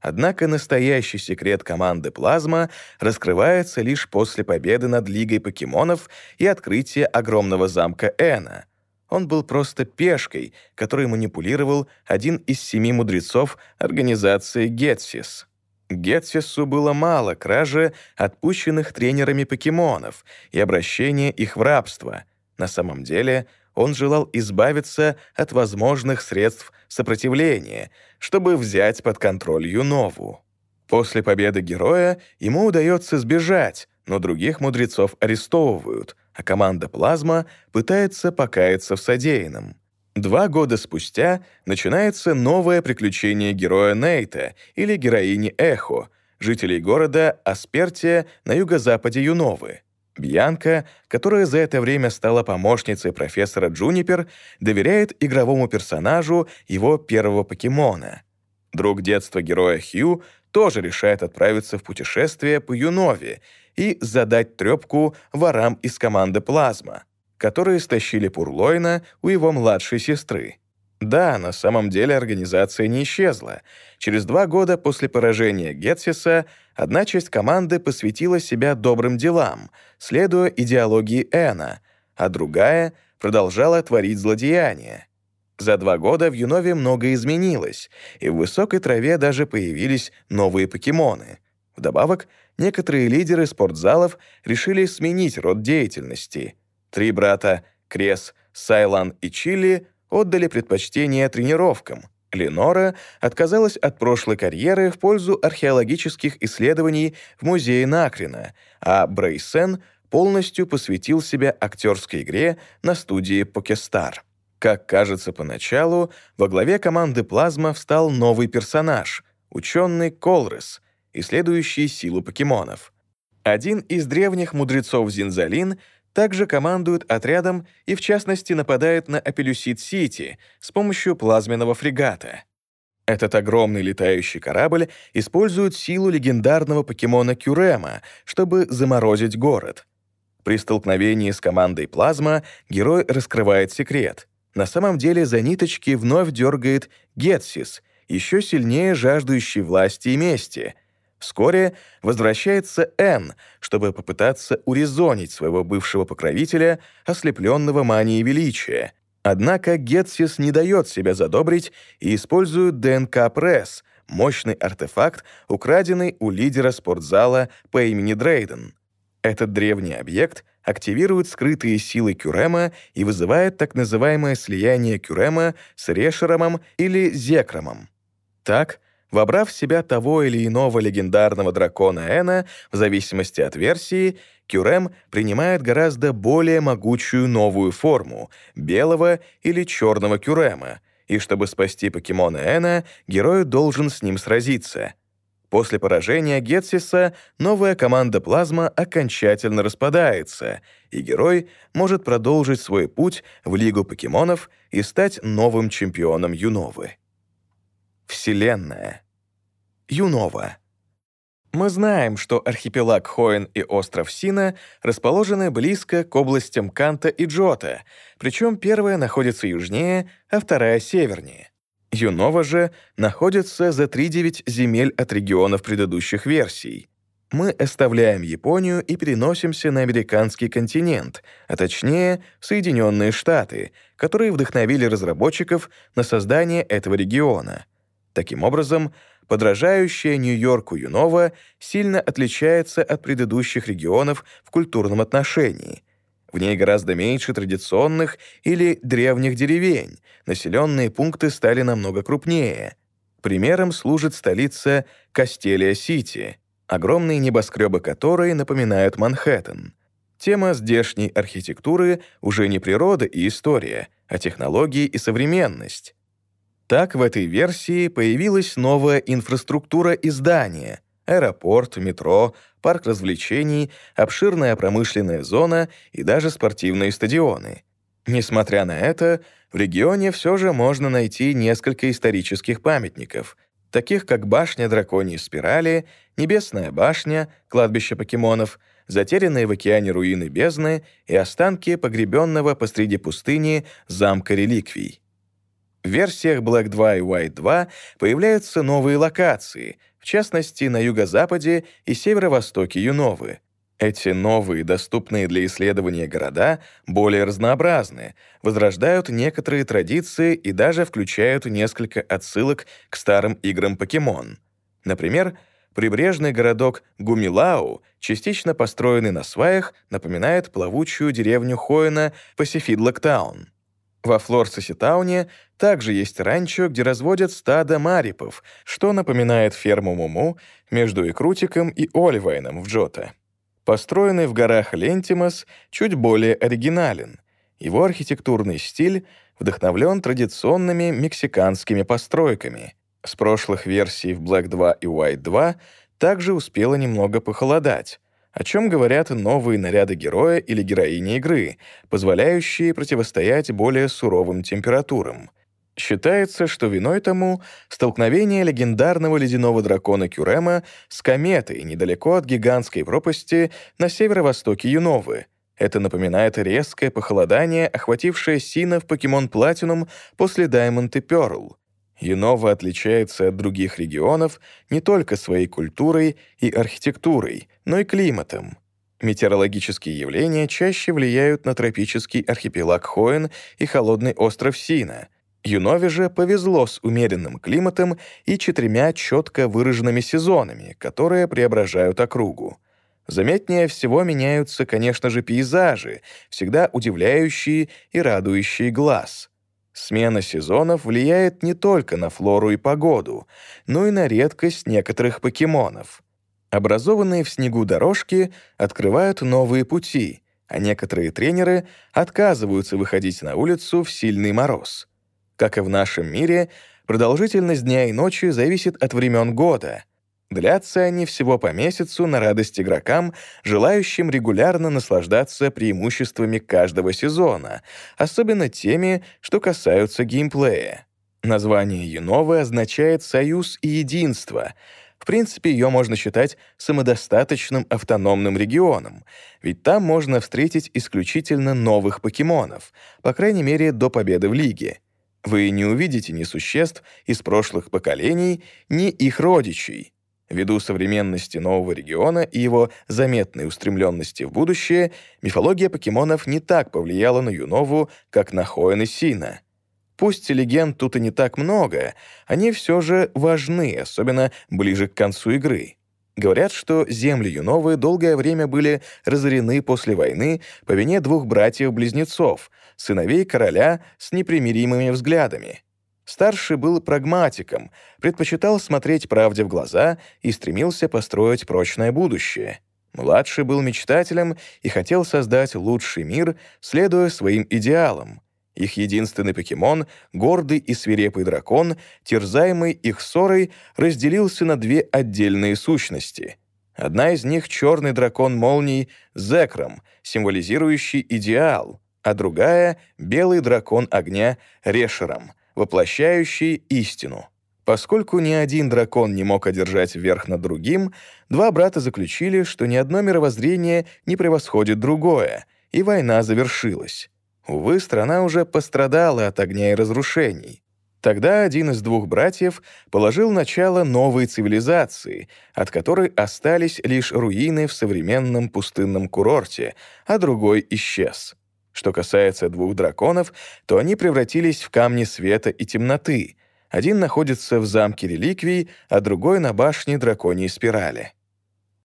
Однако настоящий секрет команды Плазма раскрывается лишь после победы над Лигой покемонов и открытия огромного замка Эна. Он был просто пешкой, которой манипулировал один из семи мудрецов организации Гетсис. Гетсису было мало кражи отпущенных тренерами покемонов и обращения их в рабство. На самом деле он желал избавиться от возможных средств сопротивления, чтобы взять под контроль Юнову. После победы героя ему удается сбежать, но других мудрецов арестовывают, а команда «Плазма» пытается покаяться в содеянном. Два года спустя начинается новое приключение героя Нейта или героини Эхо, жителей города Аспертия на юго-западе Юновы. Бьянка, которая за это время стала помощницей профессора Джунипер, доверяет игровому персонажу его первого покемона. Друг детства героя Хью тоже решает отправиться в путешествие по Юнове и задать трёпку ворам из команды «Плазма» которые стащили Пурлойна у его младшей сестры. Да, на самом деле организация не исчезла. Через два года после поражения Гетсиса одна часть команды посвятила себя добрым делам, следуя идеологии Эна, а другая продолжала творить злодеяния. За два года в Юнове многое изменилось, и в высокой траве даже появились новые покемоны. Вдобавок, некоторые лидеры спортзалов решили сменить род деятельности — Три брата — Крес, Сайлан и Чили — отдали предпочтение тренировкам. Ленора отказалась от прошлой карьеры в пользу археологических исследований в музее Накрина, а Брейсен полностью посвятил себя актерской игре на студии Покестар. Как кажется поначалу, во главе команды «Плазма» встал новый персонаж — ученый Колрес, исследующий силу покемонов. Один из древних мудрецов Зинзалин также командует отрядом и, в частности, нападает на Опелюсид-Сити с помощью плазменного фрегата. Этот огромный летающий корабль использует силу легендарного покемона Кюрема, чтобы заморозить город. При столкновении с командой Плазма герой раскрывает секрет. На самом деле за ниточки вновь дергает Гетсис, еще сильнее жаждущий власти и мести. Вскоре возвращается Н, чтобы попытаться урезонить своего бывшего покровителя, ослепленного манией величия — Однако Гетсис не дает себя задобрить и использует ДНК-пресс, мощный артефакт, украденный у лидера спортзала по имени Дрейден. Этот древний объект активирует скрытые силы Кюрема и вызывает так называемое слияние Кюрема с Решеромом или Зекромом. Так, вобрав в себя того или иного легендарного дракона Эна, в зависимости от версии, Кюрем принимает гораздо более могучую новую форму — белого или черного Кюрема, и чтобы спасти покемона Эна, герой должен с ним сразиться. После поражения Гетсиса новая команда Плазма окончательно распадается, и герой может продолжить свой путь в Лигу покемонов и стать новым чемпионом Юновы. Вселенная. Юнова. Мы знаем, что архипелаг Хоен и остров Сина расположены близко к областям Канта и Джота, причем первая находится южнее, а вторая — севернее. Юнова же находится за 3-9 земель от регионов предыдущих версий. Мы оставляем Японию и переносимся на американский континент, а точнее Соединенные Штаты, которые вдохновили разработчиков на создание этого региона. Таким образом, подражающая Нью-Йорку Юнова сильно отличается от предыдущих регионов в культурном отношении. В ней гораздо меньше традиционных или древних деревень, населенные пункты стали намного крупнее. Примером служит столица Кастелия-Сити, огромные небоскребы которой напоминают Манхэттен. Тема здешней архитектуры уже не природа и история, а технологии и современность. Так в этой версии появилась новая инфраструктура и здания — аэропорт, метро, парк развлечений, обширная промышленная зона и даже спортивные стадионы. Несмотря на это, в регионе все же можно найти несколько исторических памятников, таких как башня драконьей спирали, небесная башня, кладбище покемонов, затерянные в океане руины бездны и останки погребенного посреди пустыни замка реликвий. В версиях Black 2 и White 2 появляются новые локации, в частности, на юго-западе и северо-востоке Юновы. Эти новые, доступные для исследования города, более разнообразны, возрождают некоторые традиции и даже включают несколько отсылок к старым играм покемон. Например, прибрежный городок Гумилау, частично построенный на сваях, напоминает плавучую деревню Хоина Пасифидлоктаун. Во Флорсоситауне также есть ранчо, где разводят стадо марипов, что напоминает ферму Муму между Икрутиком и Оливайном в Джота. Построенный в горах Лентимас чуть более оригинален. Его архитектурный стиль вдохновлен традиционными мексиканскими постройками. С прошлых версий в Black 2 и White 2 также успело немного похолодать, о чем говорят новые наряды героя или героини игры, позволяющие противостоять более суровым температурам. Считается, что виной тому столкновение легендарного ледяного дракона Кюрема с кометой недалеко от гигантской пропасти на северо-востоке Юновы. Это напоминает резкое похолодание, охватившее Сина в Покемон Платинум после Diamond и Pearl — Юнова отличается от других регионов не только своей культурой и архитектурой, но и климатом. Метеорологические явления чаще влияют на тропический архипелаг Хоен и холодный остров Сина. Юнове же повезло с умеренным климатом и четырьмя четко выраженными сезонами, которые преображают округу. Заметнее всего меняются, конечно же, пейзажи, всегда удивляющие и радующие глаз — Смена сезонов влияет не только на флору и погоду, но и на редкость некоторых покемонов. Образованные в снегу дорожки открывают новые пути, а некоторые тренеры отказываются выходить на улицу в сильный мороз. Как и в нашем мире, продолжительность дня и ночи зависит от времен года. Длятся они всего по месяцу на радость игрокам, желающим регулярно наслаждаться преимуществами каждого сезона, особенно теми, что касаются геймплея. Название Юновы означает «союз и единство», в принципе, ее можно считать самодостаточным автономным регионом, ведь там можно встретить исключительно новых покемонов, по крайней мере, до победы в Лиге. Вы не увидите ни существ из прошлых поколений, ни их родичей. Ввиду современности нового региона и его заметной устремленности в будущее, мифология покемонов не так повлияла на Юнову, как на Хоэн и Сина — Пусть легенд тут и не так много, они все же важны, особенно ближе к концу игры. Говорят, что земли Юновы долгое время были разорены после войны по вине двух братьев-близнецов, сыновей короля с непримиримыми взглядами. Старший был прагматиком, предпочитал смотреть правде в глаза и стремился построить прочное будущее. Младший был мечтателем и хотел создать лучший мир, следуя своим идеалам — их единственный покемон, гордый и свирепый дракон, терзаемый их ссорой, разделился на две отдельные сущности. Одна из них — черный дракон молний Зекром, символизирующий идеал, а другая — белый дракон огня Решером, воплощающий истину. Поскольку ни один дракон не мог одержать верх над другим, два брата заключили, что ни одно мировоззрение не превосходит другое, и война завершилась. Увы, страна уже пострадала от огня и разрушений. Тогда один из двух братьев положил начало новой цивилизации, от которой остались лишь руины в современном пустынном курорте, а другой исчез. Что касается двух драконов, то они превратились в камни света и темноты. Один находится в замке реликвий, а другой — на башне драконьей спирали.